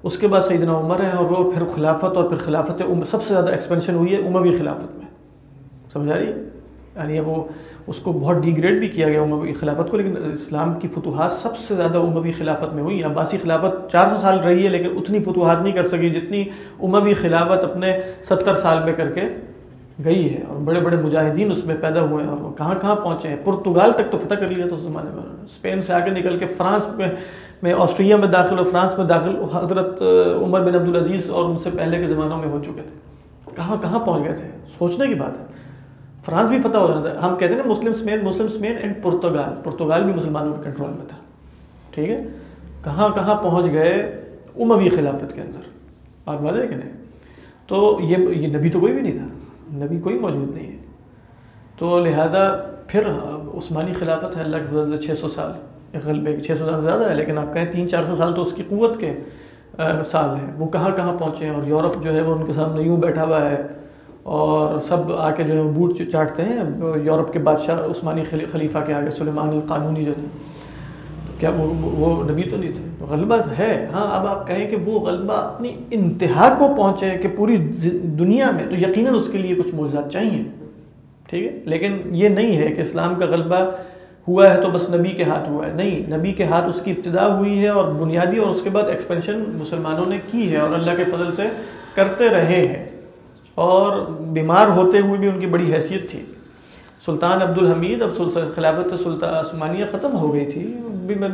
اس کے بعد سیدنا عمر ہیں اور وہ پھر خلافت اور پھر خلافت سب سے زیادہ ایکسپینشن ہوئی ہے عموی خلافت میں۔ سمجھا رہی ہے یعنی وہ اس کو بہت ڈیگریڈ بھی کیا گیا اموی خلافت کو، لیکن اسلام کی فتوحات سب سے زیادہ اموی خلافت میں ہوئی۔ عباسی خلافت چار سو سال رہی ہے، لیکن اتنی فتوحات نہیں کر سکی جتنی اموی خلافت اپنے ستر سال میں کر کے گئی ہے۔ اور بڑے بڑے مجاہدین اس میں پیدا ہوئے ہیں اور وہ کہاں کہاں پہنچے ہیں؟ پرتگال تک تو فتح کر لیا تھا اس زمانے میں۔ اسپین سے آگے نکل کے فرانس میں میں آسٹریا میں داخل اور فرانس میں داخل، حضرت عمر بن عبدالعزیز اور ان سے پہلے کے زمانوں میں ہو چکے تھے۔ کہاں کہاں پہنچ گئے تھے؟ سوچنے کی بات ہے۔ فرانس بھی فتح ہو رہا تھا۔ ہم کہتے ہیں Muslim Spain Muslim Spain and Portugal Portugal بھی مسلمانوں کے کنٹرول میں تھا۔ ٹھیک ہے؟ کہاں کہاں پہنچ گئے؟ اموی خلافت کے اندر۔ بات بات ہے کہ نہیں؟ تو یہ یہ نبی تو کوئی بھی نہیں تھا۔ نبی کوئی موجود نہیں ہے۔ تو لہذا پھر عثمانی خلافت ہے اللہ کے فضل سے چھ سو سال۔ غلبے چھ سو سال زیادہ ہے، لیکن آپ کہیں تین چار سو سال تو اس کی قوت کے سال ہے وہ کہاں کہاں پہنچے ہیں؟ اور یورپ جو ہے وہ ان کے سامنے یوں بیٹھا ہوا ہے۔ اور سب آ کے جو ہے بوٹ چاٹتے ہیں۔ یورپ کے بادشاہ عثمانی خلیفہ کے آگے سلیمان القانونی جو تھے۔ تو کیا وہ وہ نبی تو نہیں تھے؟ غلبہ ہے۔ ہاں اب آپ کہیں کہ وہ غلبہ اپنی انتہا کو پہنچے کہ پوری دنیا میں، تو یقیناً اس کے لیے کچھ موضوعات چاہیے۔ ٹھیک ہے؟ لیکن یہ نہیں ہے کہ اسلام کا غلبہ ہوا ہے تو بس نبی کے ہاتھ ہوا ہے۔ نہیں، نبی کے ہاتھ اس کی ابتدا ہوئی ہے اور بنیادی اور اس کے بعد ایکسپینشن مسلمانوں نے کی ہے اور اللہ کے فضل سے کرتے رہے ہیں۔ اور بیمار ہوتے ہوئے بھی ان کی بڑی حیثیت تھی۔ سلطان عبد الحمید اب خلافت سلطان عثمانیہ ختم ہو گئی تھی۔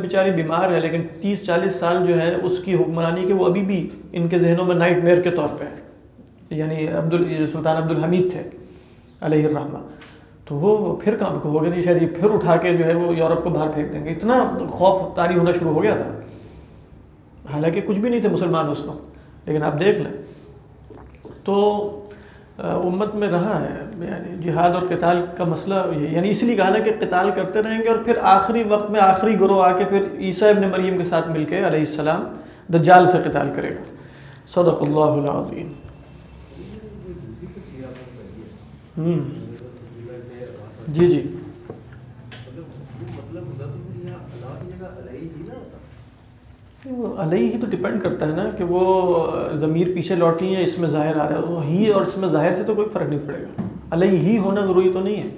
بیچاری بیمار ہے، لیکن تیس چالیس سال جو ہے، اس کی حکمرانی کے وہ ابھی بھی ان کے ذہنوں میں نائٹ میئر کے طور پہ ہے یعنی عبد سلطان عبد الحمید تھے، علیہ الرحمہ۔ تو وہ پھر کام ہو گیا تھی شاید یہ پھر اٹھا کے جو ہے وہ یورپ کو باہر پھینک دیں گے۔ اتنا خوف تاری ہونا شروع ہو گیا تھا۔ حالانکہ کچھ بھی نہیں تھے مسلمان اس وقت، لیکن آپ دیکھ لیں۔ تو امت میں رہا ہے۔ یعنی جہاد اور قتال کا مسئلہ یہ یعنی اس لیے کہا نا کہ قتال کرتے رہیں گے اور پھر آخری وقت میں آخری گروہ آ کے پھر عیسیٰ ابن مریم کے ساتھ مل کے علیہ السلام دجال سے قتال کرے گا۔ صدق اللہ العظیم جی جی۔ علیہ ہی تو ڈپینڈ کرتا ہے نا کہ وہ ضمیر پیچھے لوٹی ہے اس میں ظاہر آ رہا ہے۔ وہ ہی اور اس میں ظاہر سے تو کوئی فرق نہیں پڑے گا۔ علیہ ہی ہونا ضروری تو نہیں ہے۔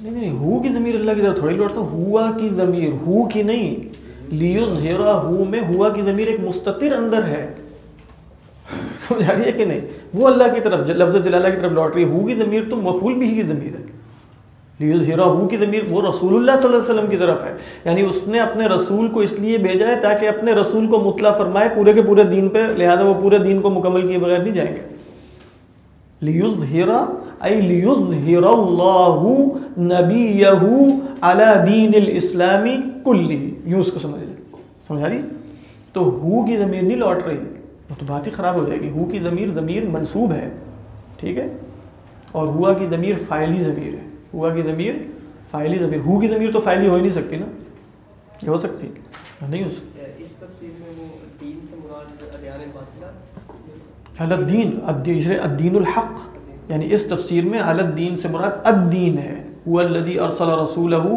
نہیں نہیں، ہو کی ضمیر اللہ کی طرف تھوڑی لوٹ سکتا ہوا کی ضمیر، ہو کی نہیں۔ لیو ہیرا ہو میں ہوا کی ضمیر ایک مستطر اندر ہے۔ سمجھ آ رہی ہے کہ نہیں؟ وہ اللہ کی طرف، لفظ جلالہ کی طرف لوٹ رہی ہے۔ ہو کی ضمیر تو مفول بھی ہی کی ضمیر ہے۔ ہیرا ہو کی ضمیر وہ رسول اللہ صلی اللہ علیہ وسلم کی طرف ہے۔ یعنی اس نے اپنے رسول کو اس لیے بھیجا ہے تاکہ اپنے رسول کو مطلع فرمائے، پورے کے پورے دین پہ، لہذا وہ پورے دین کو مکمل کیے بغیر نہیں جائیں گے۔ لیوز ہیرا اے لیوز ہیرا اللہ نبی علی دین الاسلامی کلی یوں اس کو سمجھ لیں۔ سمجھا رہی؟ تو ہو کی ضمیر نہیں لوٹ رہی، وہ تو بات ہی خراب ہو جائے گی۔ ہو کی ضمیر ضمیر منصوب ہے، ٹھیک ہے؟ اور ہوا کی ضمیر فائلی ضمیر ہے۔ ہوا کی ضمیر فائلی ضمیر۔ ہو کی ضمیر تو فائلی ہو ہی نہیں سکتی نا۔ یہ ہو سکتی۔ نہیں ہو سکتی۔ الدین الدین الحق۔ یعنی اس تفسیر میں الدین سے مراد الدین ہے۔ هو الذي ارسل رسوله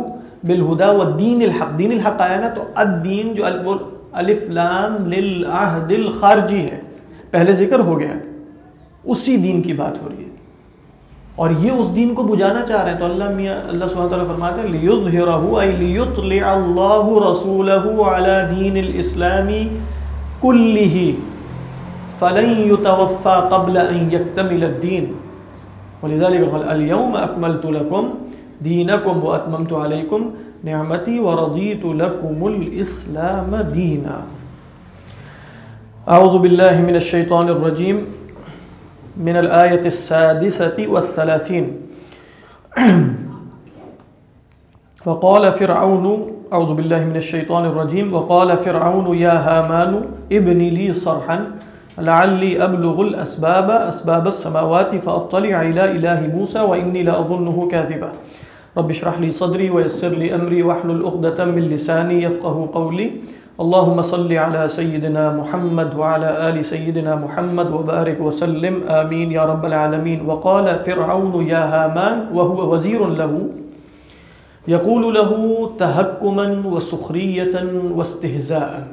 بالهدى والدين الحق۔ دین الحق آیا نا تو الدین جو الف لام للعهد الخارجی ہے۔ پہلے ذکر ہو گیا۔ اسی دین کی بات ہو رہی ہے۔ اور یہ اس دین کو بجانا چاہ رہے ہیں۔ تو اللہ میاں، اللہ سبحانہ تعالیٰ فرماتے ہیں لیظہرہو ای لیطلع اللہ رسولہ علی دین الاسلامی کلہ فلن یتوفا قبل ان یکتمل الدین ولذلك قال، اليوم اکملت لکم دینکم و اتممت علیکم نعمتی ورضیت لکم الاسلام دینا اعوذ باللہ من الشیطان الرجیم۔ من الآية السادسة والثلاثين. فقال فرعون، أعوذ بالله من الشيطان الرجيم، وقال فرعون يا هامان ابن لي صرحا، لعلي أبلغ الأسباب، أسباب السماوات، فأطلع إلى إله موسى، وإني لأظنه كاذبا. رب اشرح لي صدري ويسر لي أمري، واحلل عقدة من لساني يفقه قولي. اللهم صل على سيدنا محمد وعلى آل سيدنا محمد وبارك وسلم آمين يا رب العالمين وقال فرعون يا هامان وهو وزير له يقول له تهكما وسخرية واستهزاء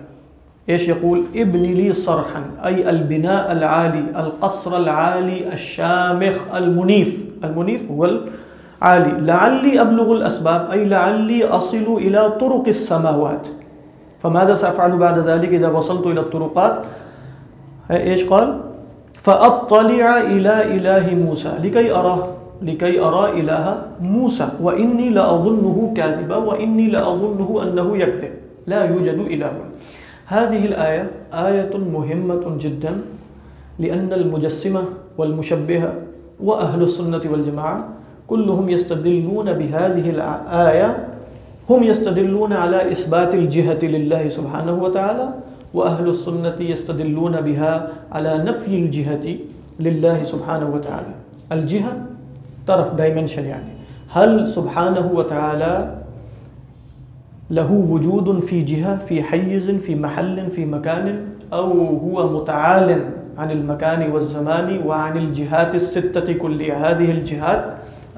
ايش يقول ابن لي صرحا أي البناء العالي القصر العالي الشامخ المنيف المنيف هو العالي لعلي أبلغ الأسباب أي لعلي أصل إلى طرق السماوات. فماذا سأفعل بعد ذلك إذا وصلت إلى الطرقات؟ إيش قال، فأطلع إلى إله موسى، لكي أراه، لكي أرى إله موسى، وإني لأظنه كاذبا، وإني لأظنه أنه يكذب، لا يوجد إله. هذه الآية آية مهمة جدا، لأن المجسمة والمشبهة وأهل السنة والجماعة كلهم يستدلون بهذه الآية هم يستدلون على إثبات الجهة لله سبحانه وتعالى وأهل السنة يستدلون بها على نفي الجهة لله سبحانه وتعالى الجهة طرف دايمنشن يعني یعنی هل سبحانه وتعالى له وجود في جهة في حيز في محل في مكان أو هو متعال عن المكان والزمان وعن الجهات الستة كلها هذه الجهات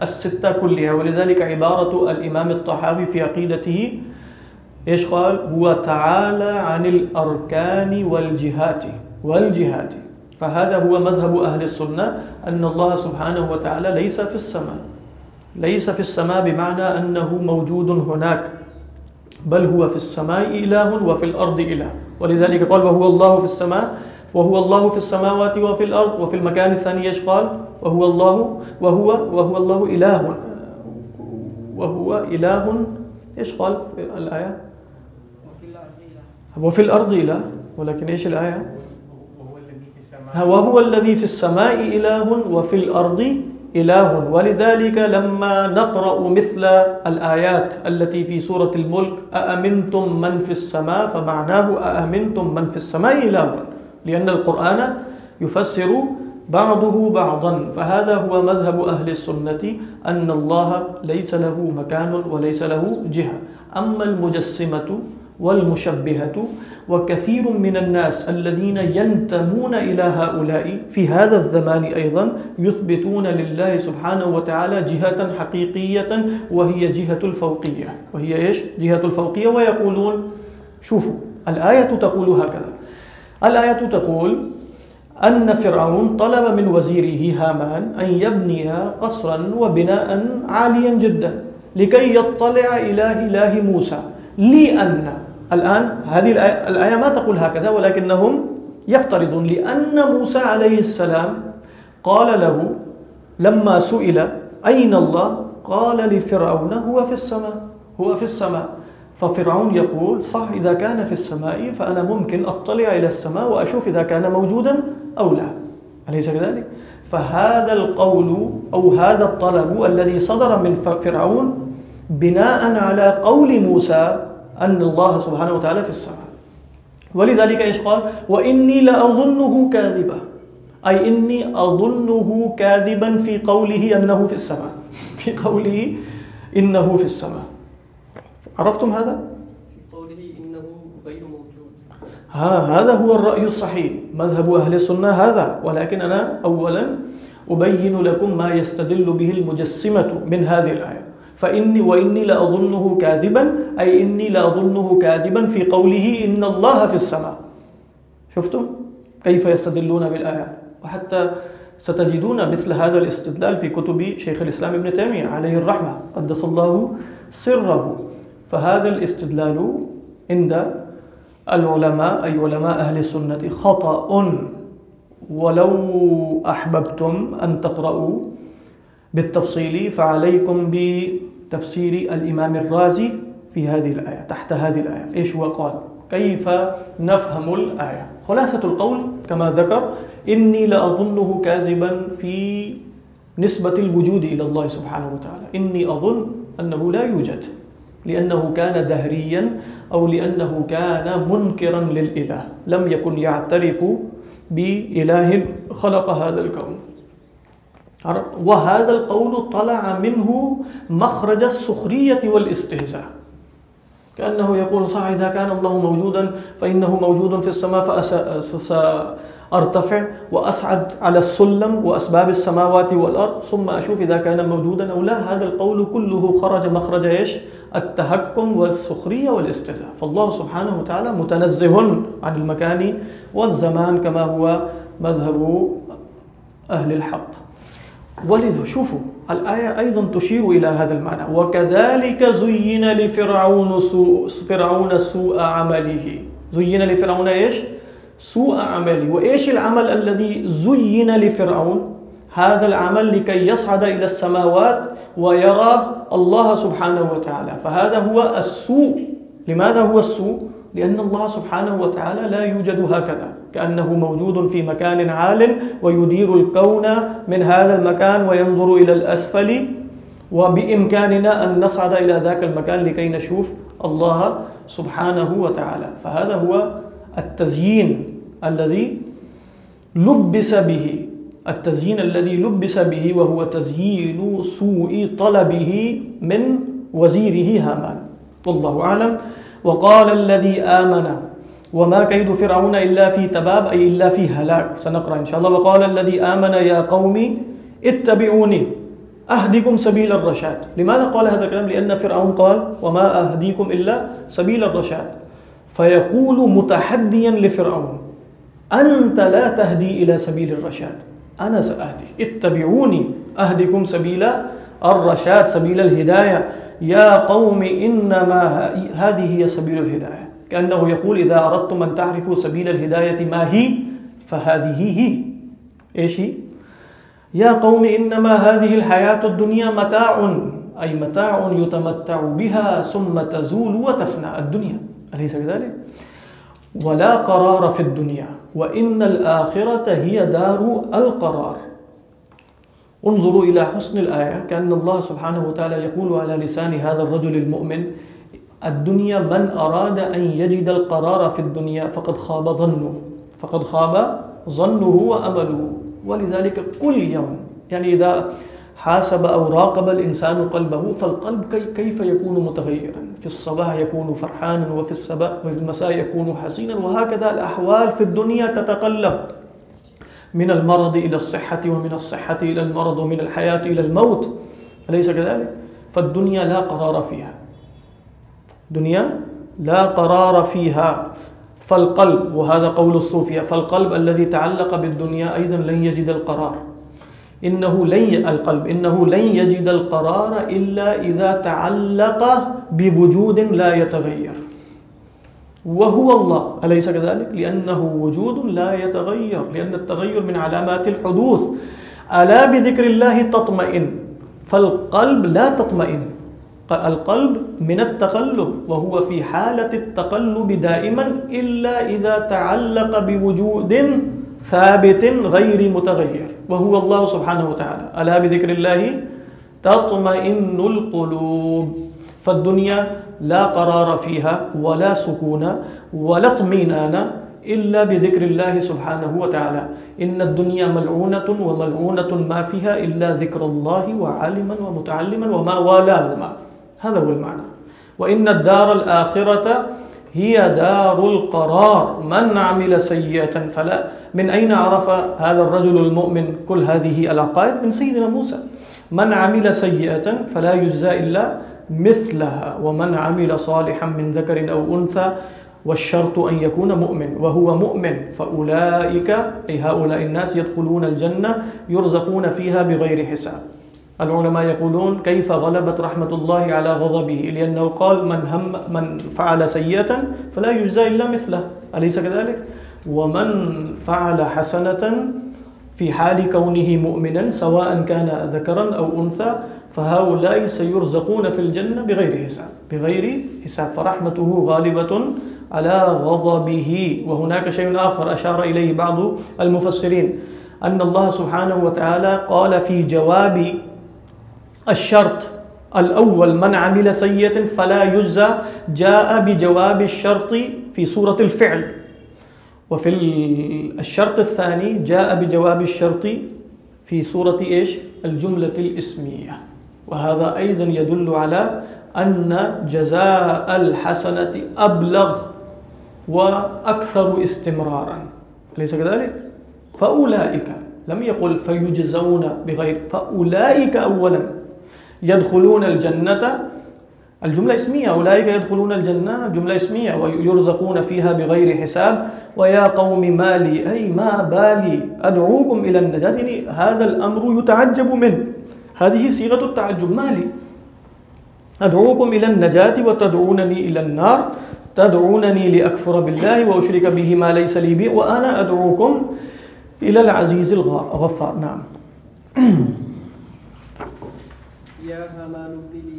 الستة كلها، ولذلك عبارة الإمام الطحاوي في عقيدته إيش قال؟ هو تعالى عن الأركان والجهات والجهات. فهذا هو مذهب أهل السنة، أن الله سبحانه وتعالى ليس في السماء. ليس في السماء بمعنى أنه موجود هناك، بل هو في السماء إله وفي الأرض إله. ولذلك قال وهو الله في السماء وهو الله في السماوات وفي الأرض وفي المكان الثاني إيش قال؟ وهو الله، وهو وهو الله إله. وهو إله. إيش قال في الآية؟ وفي الأرض إله. ولكن إيش الآية؟ وهو الذي في السماء إله وفي الأرض إله. ولذلك لما نقرأ مثل الآيات التي في سورة الملك، أأمنتم من في السماء؟ فمعناه أأمنتم من في السماء إله. لأن القرآن يفسر بعضه بعضا، فهذا هو مذهب أهل السنة أن الله ليس له مكان وليس له جهة. أما المجسمة والمشبهة وكثير من الناس الذين ينتمون إلى هؤلاء في هذا الزمان أيضا يثبتون لله سبحانه وتعالى جهة حقيقية، وهي جهة الفوقية. وهي إيش؟ جهة الفوقية، ويقولون، شوفوا، الآية تقول هكذا. الآية تقول أن فرعون طلب من وزيره هامان أن يبني قصرا وبناء عاليا جدا لكي يطلع إلى إله موسى. لأن الآن هذه الآية, ما تقول هكذا ولكنهم يفترضون لأن موسى عليه السلام قال له لما سئل أين الله؟ قال لفرعون هو في السماء. هو في السماء. ففرعون يقول، صح، إذا كان في السماء فأنا ممكن أطلع إلى السماء وأشوف إذا كان موجودا أو لا. أليس كذلك؟ فهذا القول أو هذا الطلب الذي صدر من فرعون بناء على قول موسى أن الله سبحانه وتعالى في السماء. ولذلك إيش قال؟ وإني لأظنه كاذبا. أي إني أظنه كاذبا في قوله أنه في السماء. [laughs] في قوله إنه في السماء. عرفتم هذا؟ في قوله إنه غير موجود. ها هذا هو الرأي الصحيح. مذهب أهل السنة هذا ولكن أنا أولا أبين لكم ما يستدل به المجسمة من هذه الآية. فإني وإني لأظنه كاذبا أي إني لأظنه كاذبا في قوله إن الله في السماء. شفتم؟ كيف يستدلون بالآيات وحتى ستجدون مثل هذا الاستدلال في كتب شيخ الإسلام ابن تيمية عليه الرحمة. قدس الله سره. فهذا الاستدلال عند العلماء، أي علماء أهل السنة، خطأ. ولو أحببتم أن تقرأوا بالتفصيل، فعليكم بتفسير الإمام الرازي في هذه الآية، تحت هذه الآية. إيش هو قال؟ كيف نفهم الآية؟ خلاصة القول، كما ذكر، إني لأظنه كاذبا في نسبة الوجود إلى الله سبحانه وتعالى. إني أظن أنه لا يوجد. لأنه كان دهريا أو لأنه كان منكرا للإله لم يكن يعترف بإله خلق هذا الكون وهذا القول طلع منه مخرج السخرية والاستهزاء. كأنه يقول صح إذا كان الله موجودا فإنه موجود في السماء فأرتفع وأسعد على السلم وأسباب السماوات والأرض ثم أشوف إذا كان موجودا أو لا هذا القول كله خرج مخرج إيش؟ التهكم والسخرية والاستهزاء فالله سبحانه وتعالى متنزه عن المكان والزمان كما هو مذهب أهل الحق۔ ولذا شوفوا الآية أيضا تشير إلى هذا المعنى وكذلك زين لفرعون سوء، فرعون سوء عمله۔ زين لفرعون إيش سوء عمله۔ وإيش العمل الذي زين لفرعون؟ هذا العمل لكي يصعد إلى السماوات ويرى الله سبحانه وتعالى. فهذا هو السوء. لماذا هو السوء؟ لأن الله سبحانه وتعالى لا يوجد هكذا. كأنه موجود في مكان عال ويدير الكون من هذا المكان وينظر إلى الأسفل وبإمكاننا أن نصعد إلى ذاك المكان لكي نشوف الله سبحانه وتعالى. فهذا هو التزيين الذي لبس به. التزيين الذي لبس به وهو تزيين سوء طلبه من وزيره هامان. والله أعلم. وقال الذي آمن. وما كيد فرعون إلا في تباب، أي إلا في هلاك. سنقرأ إن شاء الله. وقال الذي آمن يا قوم، اتبعوني. أهدكم سبيل الرشاد. لماذا قال هذا الكلام؟ لأن فرعون قال، وما أهديكم إلا سبيل الرشاد. فيقول متحديا لفرعون، أنت لا تهدي إلى سبيل الرشاد. أنا سأهدي اتبعوني أهدكم سبيل الرشاد سبيل الهداية يا قوم إنما هذه هي سبيل الهداية كأنه يقول إذا أردتم أن تعرفوا سبيل الهداية ما هي فهذه هي إيش هي؟ يا قوم إنما هذه الحياة الدنيا متاع أي متاع يتمتع بها ثم تزول وتفنى الدنيا أليس كذلك؟ ولا قرار في الدنيا وإن الآخرة هي دار القرار. انظروا إلى حسن الآية. كأن الله سبحانه وتعالى يقول على لسان هذا الرجل المؤمن، الدنيا من أراد أن يجد القرار في الدنيا فقد خاب ظنه، فقد خاب ظنه وأمله. ولذلك كل يوم، يعني إذا حاسب أو راقب الإنسان قلبه فالقلب كيف يكون متغيرا؟ في الصباح يكون فرحانا وفي السباء وفي المساء يكون حزينا وهكذا الأحوال في الدنيا تتقلب. من المرض إلى الصحة ومن الصحة إلى المرض ومن الحياة إلى الموت. أليس كذلك؟ فالدنيا لا قرار فيها. دنيا لا قرار فيها. فالقلب، وهذا قول الصوفية، فالقلب الذي تعلق بالدنيا أيضا لن يجد القرار. إنه لن القلب إنه لن يجد القرار إلا إذا تعلق بوجود لا يتغير وهو الله أليس كذلك؟ لأنه وجود لا يتغير لأن التغير من علامات الحدوث. ألا بذكر الله تطمئن. فالقلب لا تطمئن. القلب من التقلب. وهو في حالة التقلب دائما إلا إذا تعلق بوجود ثابت غير متغير وهو الله سبحانه وتعالى ألا بذكر الله تطمئن القلوب. فالدنيا لا قرار فيها ولا سكون ولا اطمئنان إلا بذكر الله سبحانه وتعالى إن الدنيا ملعونة وملعونة ما فيها إلا ذكر الله وعالما ومتعلما وما والاهما هذا هو المعنى وإن الدار الآخرة هي دار القرار. من عمل سيئة فلا. من أين عرف هذا الرجل المؤمن كل هذه العقائد؟ من سيدنا موسى. من عمل سيئة فلا يجزى إلا مثلها. ومن عمل صالحا من ذكر أو أنثى والشرط أن يكون مؤمن. وهو مؤمن فأولئك، أي هؤلاء الناس يدخلون الجنة يرزقون فيها بغير حساب. العلماء يقولون كيف غلبت رحمة الله على غضبه؟ لأنه قال من, هم من فعل سيئة فلا يجزى إلا مثله. أليس كذلك؟ ومن فعل حسنة في حال كونه مؤمنا سواء كان ذكرا أو أنثى فهؤلاء سيرزقون في الجنة بغير حساب. بغير حساب. فرحمته غالبة على غضبه. وهناك شيء آخر أشار إليه بعض المفسرين. أن الله سبحانه وتعالى قال في جواب الشرط الأول من عمل سيئة فلا يجزى جاء بجواب الشرط في سورة الفعل. وفي الشرط الثاني جاء بجواب الشرط في سورة إيش؟ الجملة الإسمية. وهذا أيضا يدل على أن جزاء الحسنة أبلغ وأكثر استمرارا. ليس كذلك؟ فأولئك، لم يقل فيجزون بغير، فأولئك أولا. يدخلون الجنة. الجملة اسمية، أولئك يدخلون الجنة. جملة اسمية، ويرزقون فيها بغير حساب. ويا قوم مالي أي ما بالي، أدعوكم إلى النجاة. يعني هذا الأمر يتعجب منه. هذه صيغة التعجب. مالي أدعوكم إلى النجاة وتدعونني إلى النار. تدعونني لأكفر بالله وأشرك به ما ليس لي به. وأنا أدعوكم إلى العزيز الغفار. نعم. [clears throat] يا هامان ابن لي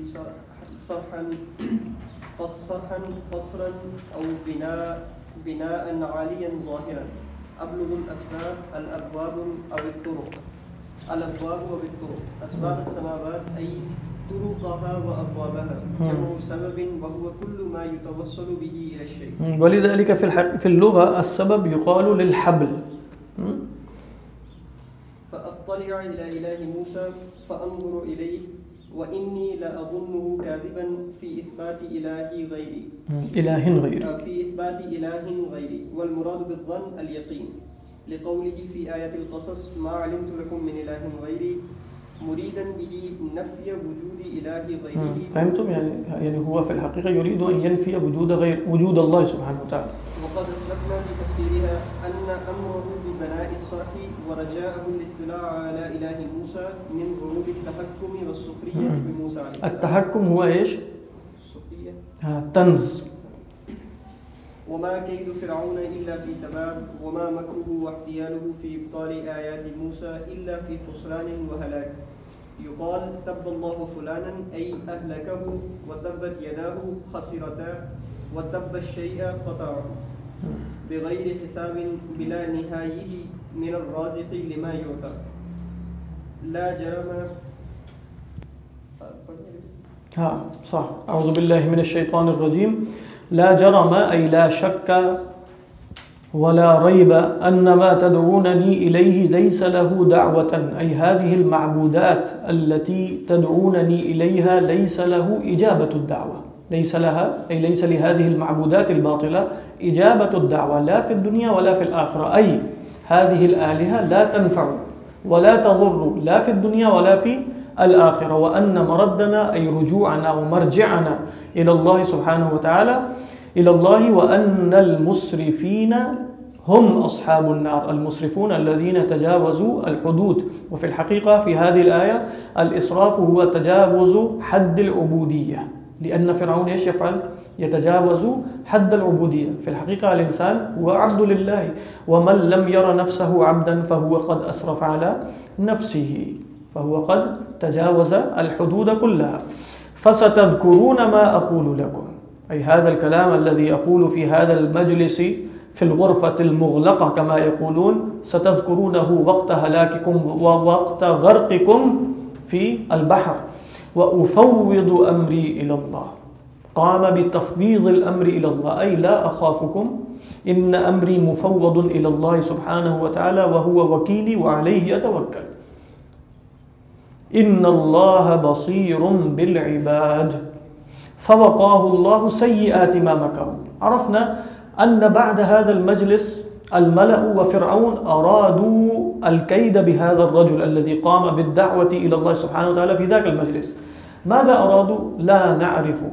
صرحا صرحا قصرا أو بناء بناء عاليا ظاهرا. أبلغ الأسباب الأبواب أو الطرق. الأبواب وبالطرق أسباب السماوات أي طرقها وأبوابها. جمع سبب وهو كل ما يتوصل به إلى الشيء. ولذلك في الحق في اللغة السبب يقال للحبل. فأطلع إلى إله موسى فأنظر إليه وإني لأظنه كاذبا في إثبات إله غيري. إله غير في إثبات إله غيري. والمراد بالظن اليقين. لقوله في آية القصص ما علمت لكم من إله غيري مريدا به نفي وجود إله غيره. فهمتم؟ يعني يعني هو في الحقيقة يريد أن ينفي وجود غير وجود الله سبحانه وتعالى. وقد أسلفنا في تفسيرها أن أمره ببناء الصرح ورجاءه الاطلاع على إله موسى من ذنوب التحكم والسخرية بموسى عليه السلام. التحكم هو إيش؟ السخرية. ها، تنز وما كيد فرعون إلا في تباب وما مكره واحتياله في إبطال آيات موسى إلا في خسران وهلاك. يقال تب الله فلانا أي أهلكه وتبت يداه خسرتا وتب الشيء قطعه. بغير حساب بلا نهايه من الرازق لما يعطى. لا جرم. ها، صح. أعوذ بالله من الشيطان الرجيم. لا جرم أي لا شك ولا ريب أن ما تدعونني إليه ليس له دعوة. أي هذه المعبودات التي تدعونني إليها ليس له إجابة الدعوة. ليس لها، أي ليس لهذه المعبودات الباطلة إجابة الدعوة. لا في الدنيا ولا في الآخرة. أي هذه الآلهة لا تنفع ولا تضر، لا في الدنيا ولا في الآخرة. وأن مردنا أي رجوعنا ومرجعنا إلى الله سبحانه وتعالى، إلى الله، وأن المسرفين هم أصحاب النار. المسرفون الذين تجاوزوا الحدود. وفي الحقيقة في هذه الآية الإسراف هو تجاوز حد العبودية. لأن فرعون إيش يفعل؟ يتجاوز حد العبودية. في الحقيقة الإنسان هو عبد لله، ومن لم ير نفسه عبدا فهو قد أسرف على نفسه، فهو قد تجاوز الحدود كلها. فستذكرون ما أقول لكم. أي هذا الكلام الذي أقول في هذا المجلس في الغرفة المغلقة كما يقولون، ستذكرونه وقت هلاككم ووقت غرقكم في البحر. وأفوض أمري إلى الله. قام بتفويض الأمر إلى الله. أي لا أخافكم إن أمري مفوض إلى الله سبحانه وتعالى وهو وكيلي وعليه يتوكل. إن الله بصير بالعباد. فوقاه الله سيئات ما مكروا. عرفنا أن بعد هذا المجلس الملأ وفرعون أرادوا الكيد بهذا الرجل الذي قام بالدعوة إلى الله سبحانه وتعالى في ذاك المجلس. ماذا أرادوا؟ لا نعرف.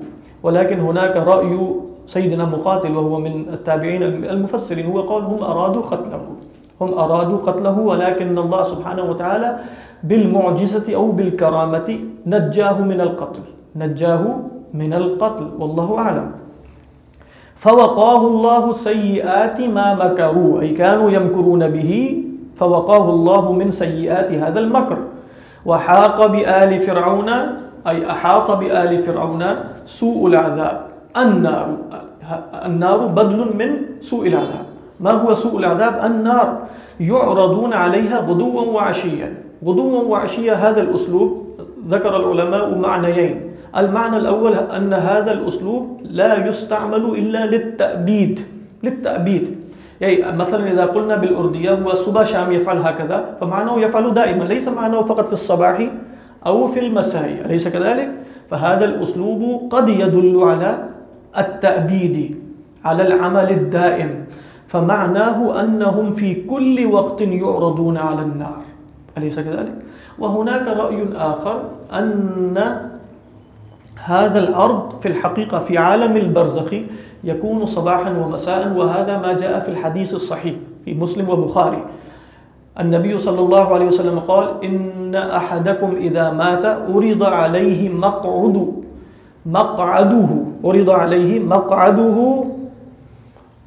ولكن هناك رأي سيدنا مقاتل وهو من التابعين المفسرين هو قال هم أرادوا قتله هم أرادوا قتله ولكن الله سبحانه وتعالى بالمعجزة أو بالكرامة نجاه من القتل نجاه من القتل والله أعلم فوقاه الله سيئات ما مكروا أي كانوا يمكرون به فوقاه الله من سيئات هذا المكر وحاق بآل فرعون أي أحاط بآل فرعون سوء العذاب. النار النار بدل من سوء العذاب. ما هو سوء العذاب؟ النار. يعرضون عليها غدوا وعشيا. غدوا وعشيا هذا الأسلوب ذكر العلماء معنيين. المعنى الأول أن هذا الأسلوب لا يستعمل إلا للتأبيد. للتأبيد. يعني مثلا إذا قلنا بالأردية هو الصبح شام يفعل هكذا، فمعناه يفعل دائما. ليس معناه فقط في الصباح أو في المساء أليس كذلك؟ فهذا الأسلوب قد يدل على التأبيد، على العمل الدائم فمعناه أنهم في كل وقت يعرضون على النار أليس كذلك؟ وهناك رأي آخر أن هذا الأرض في الحقيقة في عالم البرزخ يكون صباحا ومساء، وهذا ما جاء في الحديث الصحيح في مسلم وبخاري النبي صلى الله عليه وسلم قال، إن أحدكم إذا مات أريد عليه مقعد، مقعده، أريد عليه مقعده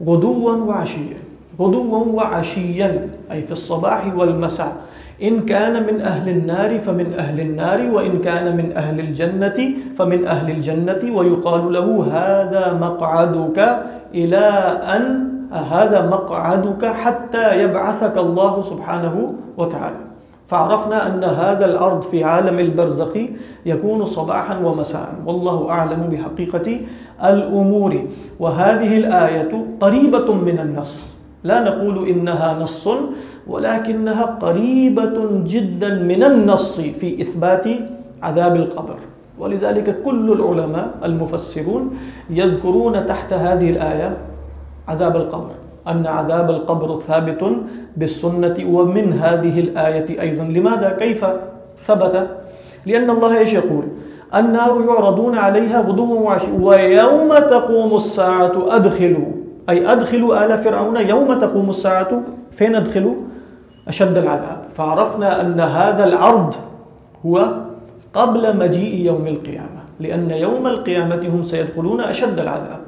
غدوا وعشيا غدوا وعشيا، أي في الصباح والمساء. إن كان من أهل النار فمن أهل النار، وإن كان من أهل الجنة فمن أهل الجنة. ويقال له، هذا مقعدك إلى أن هذا مقعدك حتى يبعثك الله سبحانه وتعالى. فعرفنا أن هذا الأرض في عالم البرزخ يكون صباحا ومساء. والله أعلم بحقيقة الأمور. وهذه الآية قريبة من النص. لا نقول إنها نص، ولكنها قريبة جدا من النص في إثبات عذاب القبر. ولذلك كل العلماء المفسرون يذكرون تحت هذه الآية عذاب القبر. أن عذاب القبر ثابت بالسنة ومن هذه الآية أيضا. لماذا؟ كيف ثبت؟ لأن الله إيش يقول؟ النار يعرضون عليها غدوا وعشيا ويوم تقوم الساعة، أدخلوا. أي أدخلوا آل فرعون، يوم تقوم الساعة، فين أدخلوا؟ أشد العذاب. فعرفنا أن هذا العرض هو قبل مجيء يوم القيامة. لأن يوم القيامة هم سيدخلون أشد العذاب.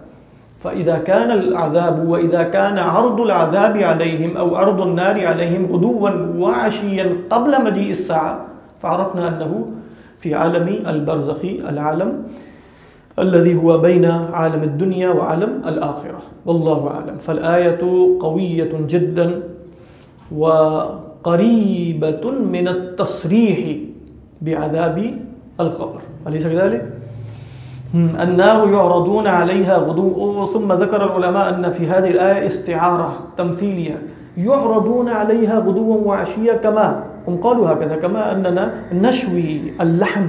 فإذا كان العذاب وإذا كان عرض العذاب عليهم أو عرض النار عليهم غدوا وعشيا قبل مجيء الساعة فعرفنا أنه في عالم البرزخ العالم الذي هو بين عالم الدنيا وعالم الآخرة والله أعلم فالآية قوية جدا وقريبة من التصريح بعذاب القبر أليس كذلك؟ النار يعرضون عليها غدو ثم ذكر العلماء أن في هذه الآية استعارة تمثيلية يعرضون عليها غدوا وعشيا كما هم قالوا هكذا كما أننا نشوي اللحم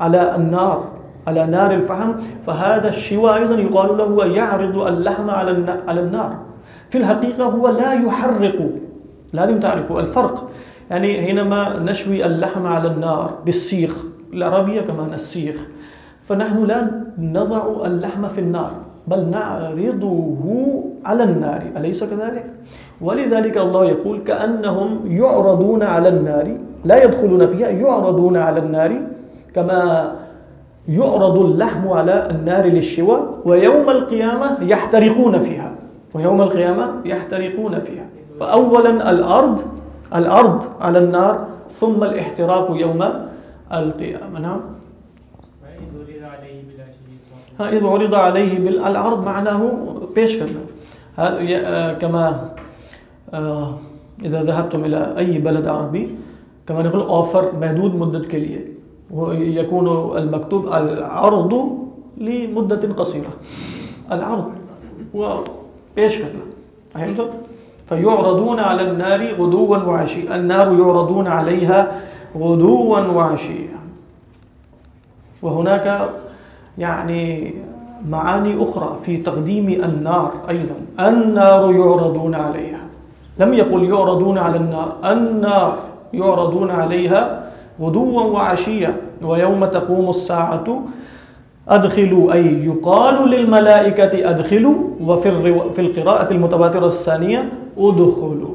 على النار على نار الفحم فهذا الشواء أيضا يقال له يعرض اللحم على النار. في الحقيقة هو لا يحرق لازم تعرفوا، الفرق. یعنی يعني حينما نشوي اللحم على النار بالسيخ العربية كمان السيخ فنحن لا نضع اللحم في النار، بل نعرضه على النار. أليس كذلك؟ ولذلك الله يقول كأنهم يعرضون على النار، لا يدخلون فيها، يعرضون على النار، كما يعرض اللحم على النار للشواء ويوم القيامة يحترقون فيها. ويوم القيامة يحترقون فيها. فأولا الأرض الأرض على النار، ثم الاحتراق يوم القيامة. نعم. إذ عرض عليه بالعرض معناه پیش کرنا. كما إذا ذهبتم إلى أي بلد عربي، كما نقول أوفر محدود مدة کے لیے. يكون المكتوب العرض لمدة قصيرة. العرض هو پیش کرنا. فهمتم؟ فيعرضون على النار غدوا وعشيا. النار يعرضون عليها غدوا وعشيا. وهناك یعنی يعني معاني أخرى في تقديم النار أيضا النار يعرضون عليها لم يقل يعرضون على النار النار يعرضون عليها غدوا وعشيا ويوم تقوم الساعة أدخلوا أي يقال للملائكة أدخلوا وفي في القراءة المتباترة الثانية أدخلوا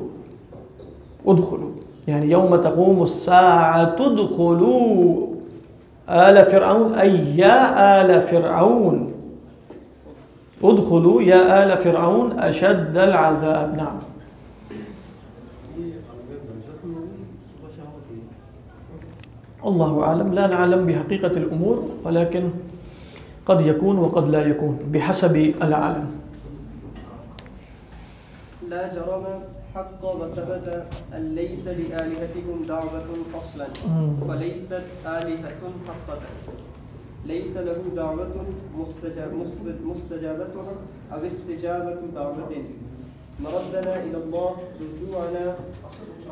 أدخلوا یعنی يعني يوم تقوم الساعة تدخلوا آل فرعون أي يا آل فرعون. ادخلوا يا آل فرعون أشد العذاب. نعم. الله أعلم لا نعلم بحقيقة الأمور ولكن قد يكون وقد لا يكون بحسب العالم. لا جرم حق وثبت أن ليس لآلهتكم دعوة أصلا فليست آلهة حقة ليس له دعوة مستجابتها أو استجابة دعوة. مردنا إلى الله رجوعنا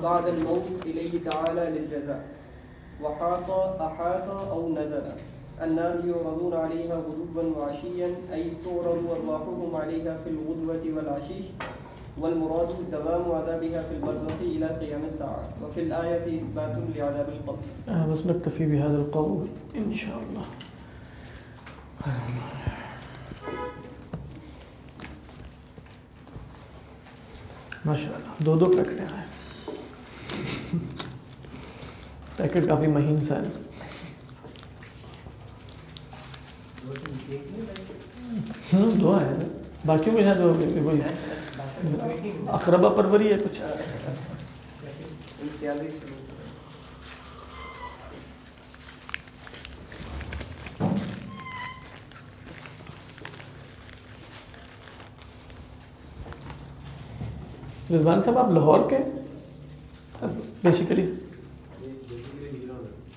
بعد الموت إليه تعالى للجزاء. وحاط أحاط أو نزل. النار يعرضون عليها غدوا وعشيا أي تعرض أرواحهم عليها في الغدوة والعشيش والمراد دوام عذابها في البرزخ إلى قيام الساعة. وفي الآية إثبات لعذاب القبر. آه، بس نكتفي بهذا القول إن شاء الله. ماشاء اللہ دو دو پیکٹ آئے پیکٹ کافی مہین سا ہے. دو ہے باقیوں میں ہے جو اقربا پروری ہے کچھ۔ رضوان صاحب آپ لاہور کے بیسیکلی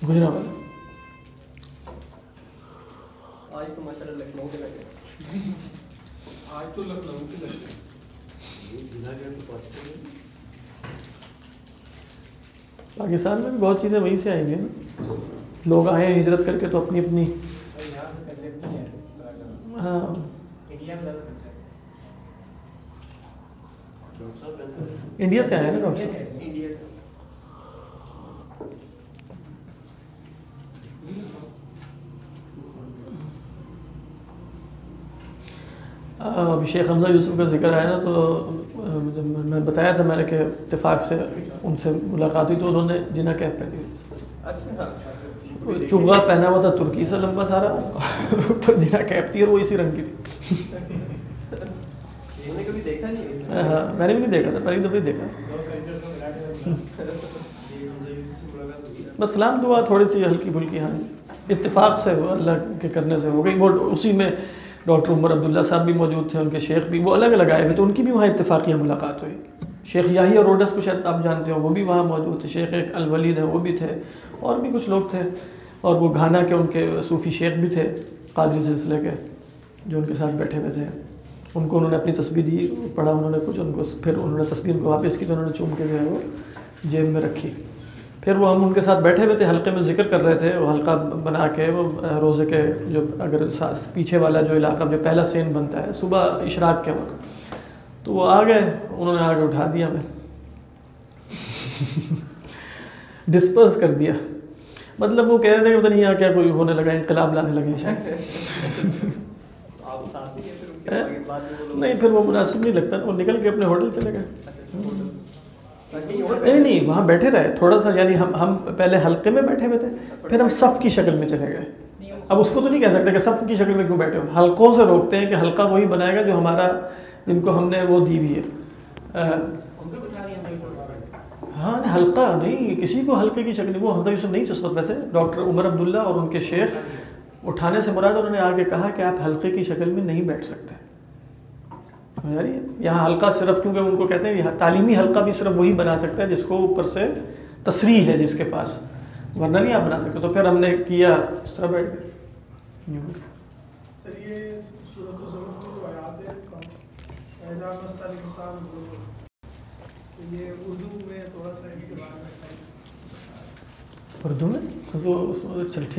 گجرا والا آج تو ماشاء اللہ لکھنؤ کے لگے۔ آج تو لکھنؤ کے لگے۔ پاکستان میں بھی بہت چیزیں وہیں سے آئیں گی نا۔ لوگ آئے ہیں ہجرت کر کے تو اپنی اپنی۔ ہاں۔ انڈیا سے آئے ہیں نا ڈاکٹر صاحب؟ ابھی شیخ حمزہ یوسف کا ذکر آیا نا تو جب میں نے بتایا تھا میں نے کہ اتفاق سے ان سے ملاقات ہوئی تو انہوں نے جنا کیپ پہنی ہوئی۔ اچھا تھی چوگا پہنا ہوا تھا ترکی سے لمبا سارا اوپر جنا کیپ تھی اور وہ اسی رنگ کی تھی۔ ہے۔ ہاں میں نے بھی نہیں دیکھا تھا پہلی دفعہ دیکھا۔ بس سلام دعا تھوڑی سی ہلکی پھلکی ہاں اتفاق سے ہوا اللہ کے کرنے سے ہو گئی۔ وہ اسی میں ڈاکٹر عمر عبداللہ صاحب بھی موجود تھے، ان کے شیخ بھی، وہ الگ الگ آئے ہوئے تو ان کی بھی وہاں اتفاقیہ ملاقات ہوئی۔ شیخ یاہی اور روڈس کو شاید آپ جانتے ہو، وہ بھی وہاں موجود تھے۔ شیخ ایک الولید ہیں، وہ بھی تھے، اور بھی کچھ لوگ تھے۔ اور وہ گھانا کے ان کے صوفی شیخ بھی تھے، قادری سلسلے کے، جو ان کے ساتھ بیٹھے ہوئے تھے۔ ان کو انہوں نے اپنی تصویر دی، پڑھا انہوں نے کچھ، ان کو پھر انہوں نے تصویر کو واپس کی تو انہوں نے چوم کے جو ہے وہ جیب میں رکھی۔ پھر وہ ہم ان کے ساتھ بیٹھے ہوئے تھے حلقے میں ذکر کر رہے تھے وہ حلقہ بنا کے وہ روزے کے جو اگر پیچھے والا جو علاقہ جو پہلا سین بنتا ہے صبح اشراق کے وقت۔ تو وہ آ گئے انہوں نے آگے اٹھا دیا میں ڈسپرس کر دیا۔ مطلب وہ کہہ رہے تھے کہ پتہ نہیں یہاں کیا کوئی ہونے لگا انقلاب لانے لگے شاید۔ کے [laughs] نہیں پھر وہ مناسب نہیں لگتا وہ نکل کے اپنے ہوٹل چلے گئے۔ اور نہیں نہیں، وہاں بیٹھے رہے۔ تھوڑا سا یعنی ہم ہم پہلے حلقے میں بیٹھے ہوئے تھے، پھر ہم صف کی شکل میں چلے گئے۔ اب اس کو تو نہیں کہہ سکتے کہ صف کی شکل میں کیوں بیٹھے ہو۔ حلقوں سے روکتے ہیں کہ حلقہ وہی بنائے گا جو ہمارا، جن کو ہم نے وہ دی ہوئی ہے۔ ہاں حلقہ نہیں، کسی کو حلقے کی شکل، وہ حمزہ یوسف نہیں چسپت ویسے ڈاکٹر عمر عبداللہ اور ان کے شیخ اٹھانے سے مراد انہوں نے آگے کہا کہ آپ حلقے کی شکل میں نہیں بیٹھ سکتے۔ رہی ہے یہاں حلقہ صرف کیونکہ ان کو کہتے ہیں یہاں تعلیمی حلقہ بھی صرف وہی بنا سکتا ہے جس کو اوپر سے تصریح ہے جس کے پاس ورنہ نہیں آپ بنا سکتے۔ تو پھر ہم نے کیا اس طرح بیٹھ گئے۔ اردو میں چل ٹھیک۔